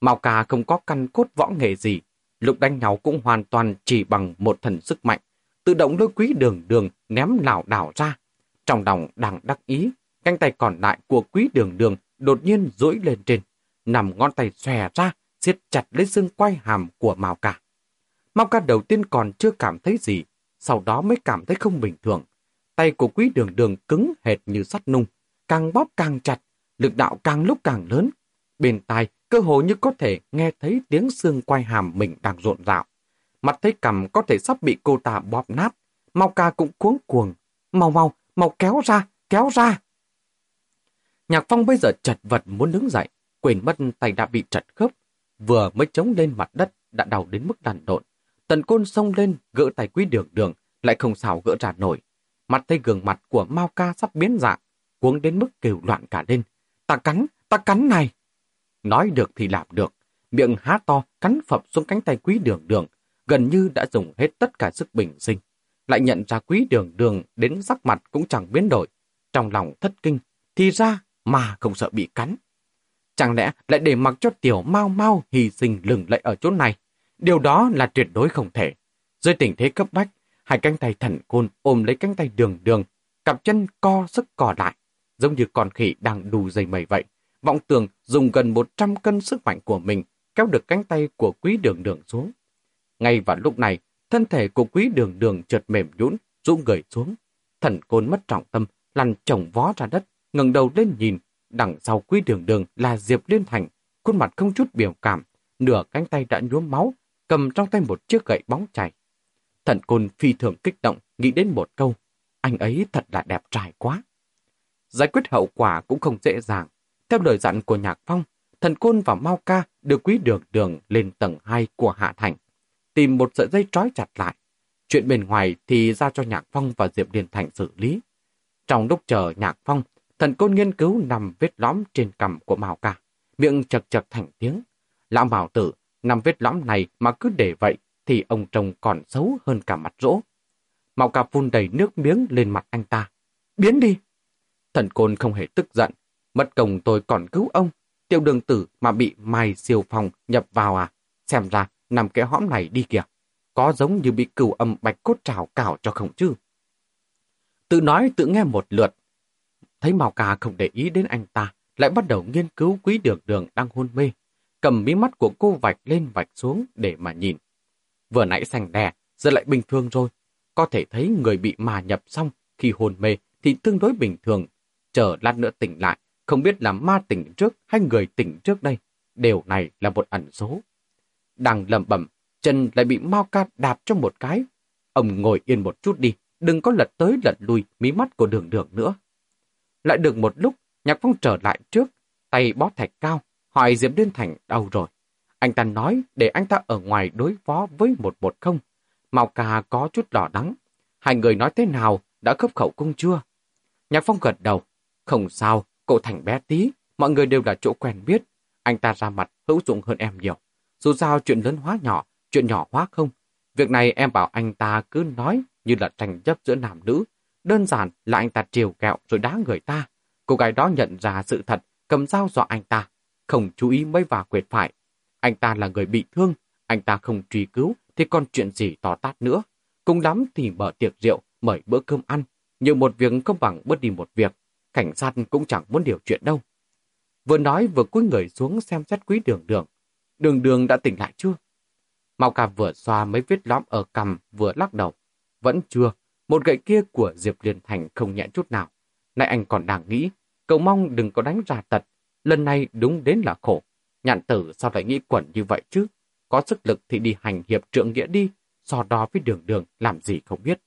Mao cà không có căn cốt võ nghệ gì, lúc đánh nhau cũng hoàn toàn chỉ bằng một thần sức mạnh, tự động lôi quý đường đường ném lảo đảo ra. Trong lòng đang đắc ý, cánh tay còn lại của quý đường đường đột nhiên duỗi lên trên, nằm ngón tay xòe ra, siết chặt lấy xương quay hàm của Mao ca. Mao Ca đầu tiên còn chưa cảm thấy gì, sau đó mới cảm thấy không bình thường. Tay của quý đường đường cứng hệt như sắt nung, càng bóp càng chặt, lực đạo càng lúc càng lớn. Bên tai, cơ hồ như có thể nghe thấy tiếng xương quay hàm mình đang rộn rạo. Mặt thấy cầm có thể sắp bị cô ta bóp nát. Mau ca cũng cuống cuồng. Mau mau, mau kéo ra, kéo ra. Nhạc Phong bây giờ chật vật muốn đứng dậy, quên mất tay đã bị chật khớp. Vừa mới chống lên mặt đất đã đau đến mức đàn độn. Tần côn xông lên, gỡ tay quý đường đường, lại không xảo gỡ ra nổi. Mặt thấy gương mặt của Mao ca sắp biến dạng, cuống đến mức kêu loạn cả lên. Ta cắn, ta cắn này. Nói được thì làm được. Miệng há to, cắn phập xuống cánh tay quý đường đường, gần như đã dùng hết tất cả sức bình sinh. Lại nhận ra quý đường đường đến sắc mặt cũng chẳng biến đổi. Trong lòng thất kinh, thì ra mà không sợ bị cắn. Chẳng lẽ lại để mặc cho tiểu mau mau hy sinh lừng lẫy ở chỗ này? Điều đó là tuyệt đối không thể. Dưới tình thế cấp bách, hai cánh tay thần côn ôm lấy cánh tay đường đường, cặp chân co sức cò lại, giống như con khỉ đang đù dây mây vậy. Vọng tường dùng gần 100 cân sức mạnh của mình kéo được cánh tay của quý đường đường xuống. Ngay vào lúc này, thân thể của quý đường đường trượt mềm nhũn, rũ người xuống. Thần côn mất trọng tâm, lăn chồng vó ra đất, ngẩng đầu lên nhìn. Đằng sau quý đường đường là Diệp Liên Thành, khuôn mặt không chút biểu cảm, nửa cánh tay đã nhuốm máu, cầm trong tay một chiếc gậy bóng chảy. Thần côn phi thường kích động, nghĩ đến một câu, anh ấy thật là đẹp trai quá. Giải quyết hậu quả cũng không dễ dàng. Theo lời dặn của Nhạc Phong, thần côn và Mao Ca đưa quý đường đường lên tầng 2 của Hạ Thành, tìm một sợi dây trói chặt lại. Chuyện bên ngoài thì giao cho Nhạc Phong và Diệp Điền Thành xử lý. Trong lúc chờ Nhạc Phong, thần côn nghiên cứu nằm vết lõm trên cằm của Mao Ca, miệng chật chật thành tiếng. Lão Mao Tử, nằm vết lõm này mà cứ để vậy thì ông trông còn xấu hơn cả mặt rỗ. Mao Ca phun đầy nước miếng lên mặt anh ta. Biến đi! Thần côn không hề tức giận. Mất công tôi còn cứu ông. Tiêu đường tử mà bị mai siêu phòng nhập vào à? Xem ra nằm cái hõm này đi kìa. Có giống như bị cừu âm bạch cốt trào cào cho không chứ? Tự nói tự nghe một lượt. Thấy Mao cà không để ý đến anh ta, lại bắt đầu nghiên cứu quý đường đường đang hôn mê. Cầm mí mắt của cô vạch lên vạch xuống để mà nhìn. Vừa nãy sành đè, giờ lại bình thường rồi. Có thể thấy người bị mà nhập xong khi hôn mê thì tương đối bình thường. Chờ lát nữa tỉnh lại, không biết là ma tỉnh trước hay người tỉnh trước đây. Điều này là một ẩn số. Đang lầm bẩm, chân lại bị Mao Ca đạp cho một cái. Ông ngồi yên một chút đi, đừng có lật tới lật lui mí mắt của đường đường nữa. Lại được một lúc, Nhạc Phong trở lại trước, tay bó thạch cao, hỏi Diệp Liên Thành đâu rồi. Anh ta nói để anh ta ở ngoài đối phó với một một không. Mao Ca có chút đỏ đắng Hai người nói thế nào, đã khớp khẩu cung chưa? Nhạc Phong gật đầu. Không sao, cậu Thành bé tí, mọi người đều là chỗ quen biết. Anh ta ra mặt hữu dụng hơn em nhiều. Dù sao chuyện lớn hóa nhỏ, chuyện nhỏ hóa không. Việc này em bảo anh ta cứ nói như là tranh chấp giữa nam nữ. Đơn giản là anh ta triều kẹo rồi đá người ta. Cô gái đó nhận ra sự thật, cầm dao dọa anh ta. Không chú ý mới vào quyệt phải. Anh ta là người bị thương, anh ta không truy cứu thì còn chuyện gì to tát nữa. Cùng lắm thì mở tiệc rượu, mời bữa cơm ăn. Nhiều một việc không bằng bớt đi một việc. Cảnh sát cũng chẳng muốn điều chuyện đâu. Vừa nói vừa cúi người xuống xem xét quý đường đường. Đường đường đã tỉnh lại chưa? Mao Cà vừa xoa mấy vết lõm ở cằm vừa lắc đầu. Vẫn chưa. Một gậy kia của Diệp Liên Thành không nhẹ chút nào. Nay anh còn đang nghĩ, cầu mong đừng có đánh ra tật. Lần này đúng đến là khổ. Nhạn tử sao lại nghĩ quẩn như vậy chứ? Có sức lực thì đi hành hiệp trượng nghĩa đi, so đo với đường đường làm gì không biết.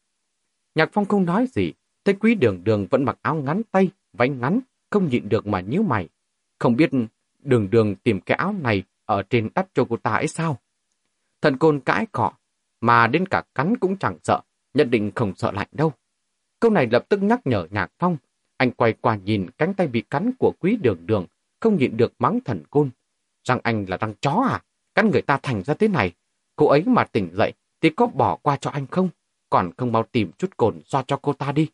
Nhạc Phong không nói gì, thấy quý đường đường vẫn mặc áo ngắn tay, váy ngắn, không nhịn được mà nhíu mày. Không biết đường đường tìm cái áo này ở trên đắp cho cô ta ấy sao? Thần côn cãi cọ, mà đến cả cắn cũng chẳng sợ, nhất định không sợ lạnh đâu. Câu này lập tức nhắc nhở Nhạc Phong. Anh quay qua nhìn cánh tay bị cắn của quý đường đường, không nhịn được mắng thần côn. Rằng anh là răng chó à? Cắn người ta thành ra thế này. Cô ấy mà tỉnh dậy thì có bỏ qua cho anh không? Còn không mau tìm chút cồn xoa cho cô ta đi.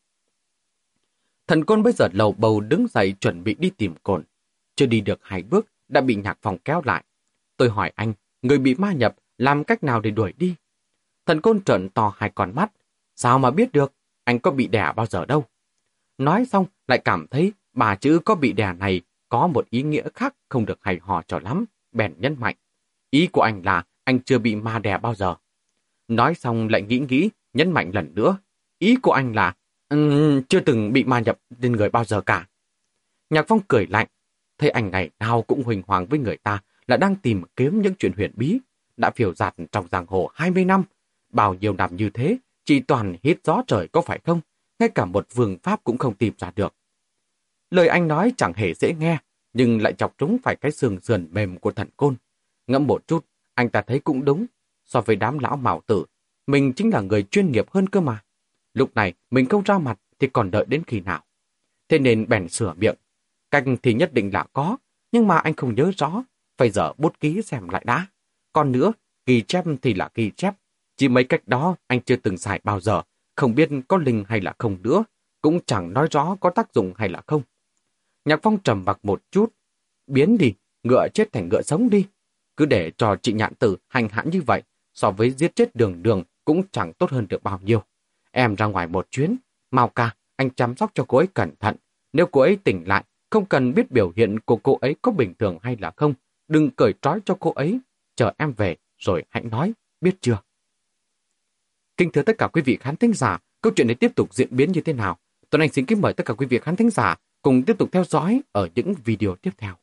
Thần côn bây giờ lầu bầu đứng dậy chuẩn bị đi tìm cồn. Chưa đi được hai bước, đã bị nhạc phòng kéo lại. Tôi hỏi anh, người bị ma nhập, làm cách nào để đuổi đi? Thần côn trợn to hai con mắt. Sao mà biết được? Anh có bị đẻ bao giờ đâu? Nói xong, lại cảm thấy bà chữ có bị đẻ này có một ý nghĩa khác không được hay hò cho lắm, bèn nhấn mạnh. Ý của anh là anh chưa bị ma đè bao giờ. Nói xong lại nghĩ nghĩ, nhấn mạnh lần nữa. Ý của anh là um, chưa từng bị ma nhập lên người bao giờ cả. Nhạc Phong cười lạnh, thấy anh ngày nào cũng huỳnh hoàng với người ta là đang tìm kiếm những chuyện huyền bí, đã phiểu giạt trong giang hồ 20 năm. Bao nhiêu năm như thế, chỉ toàn hít gió trời có phải không? Ngay cả một vương pháp cũng không tìm ra được. Lời anh nói chẳng hề dễ nghe, nhưng lại chọc trúng phải cái xương sườn mềm của thần côn. Ngẫm một chút, anh ta thấy cũng đúng. So với đám lão mạo tử, mình chính là người chuyên nghiệp hơn cơ mà. Lúc này mình không ra mặt thì còn đợi đến khi nào. Thế nên bèn sửa miệng. Cách thì nhất định là có, nhưng mà anh không nhớ rõ. Phải dở bút ký xem lại đã. Còn nữa, ghi chép thì là ghi chép. Chỉ mấy cách đó anh chưa từng xài bao giờ. Không biết có linh hay là không nữa. Cũng chẳng nói rõ có tác dụng hay là không. Nhạc Phong trầm mặc một chút. Biến đi, ngựa chết thành ngựa sống đi. Cứ để cho chị nhạn tử hành hãn như vậy, so với giết chết đường đường cũng chẳng tốt hơn được bao nhiêu. Em ra ngoài một chuyến, mau ca, anh chăm sóc cho cô ấy cẩn thận. Nếu cô ấy tỉnh lại, không cần biết biểu hiện của cô ấy có bình thường hay là không. Đừng cởi trói cho cô ấy. Chờ em về, rồi hãy nói, biết chưa? Kính thưa tất cả quý vị khán thính giả, câu chuyện này tiếp tục diễn biến như thế nào? Tuấn Anh xin kính mời tất cả quý vị khán thính giả cùng tiếp tục theo dõi ở những video tiếp theo.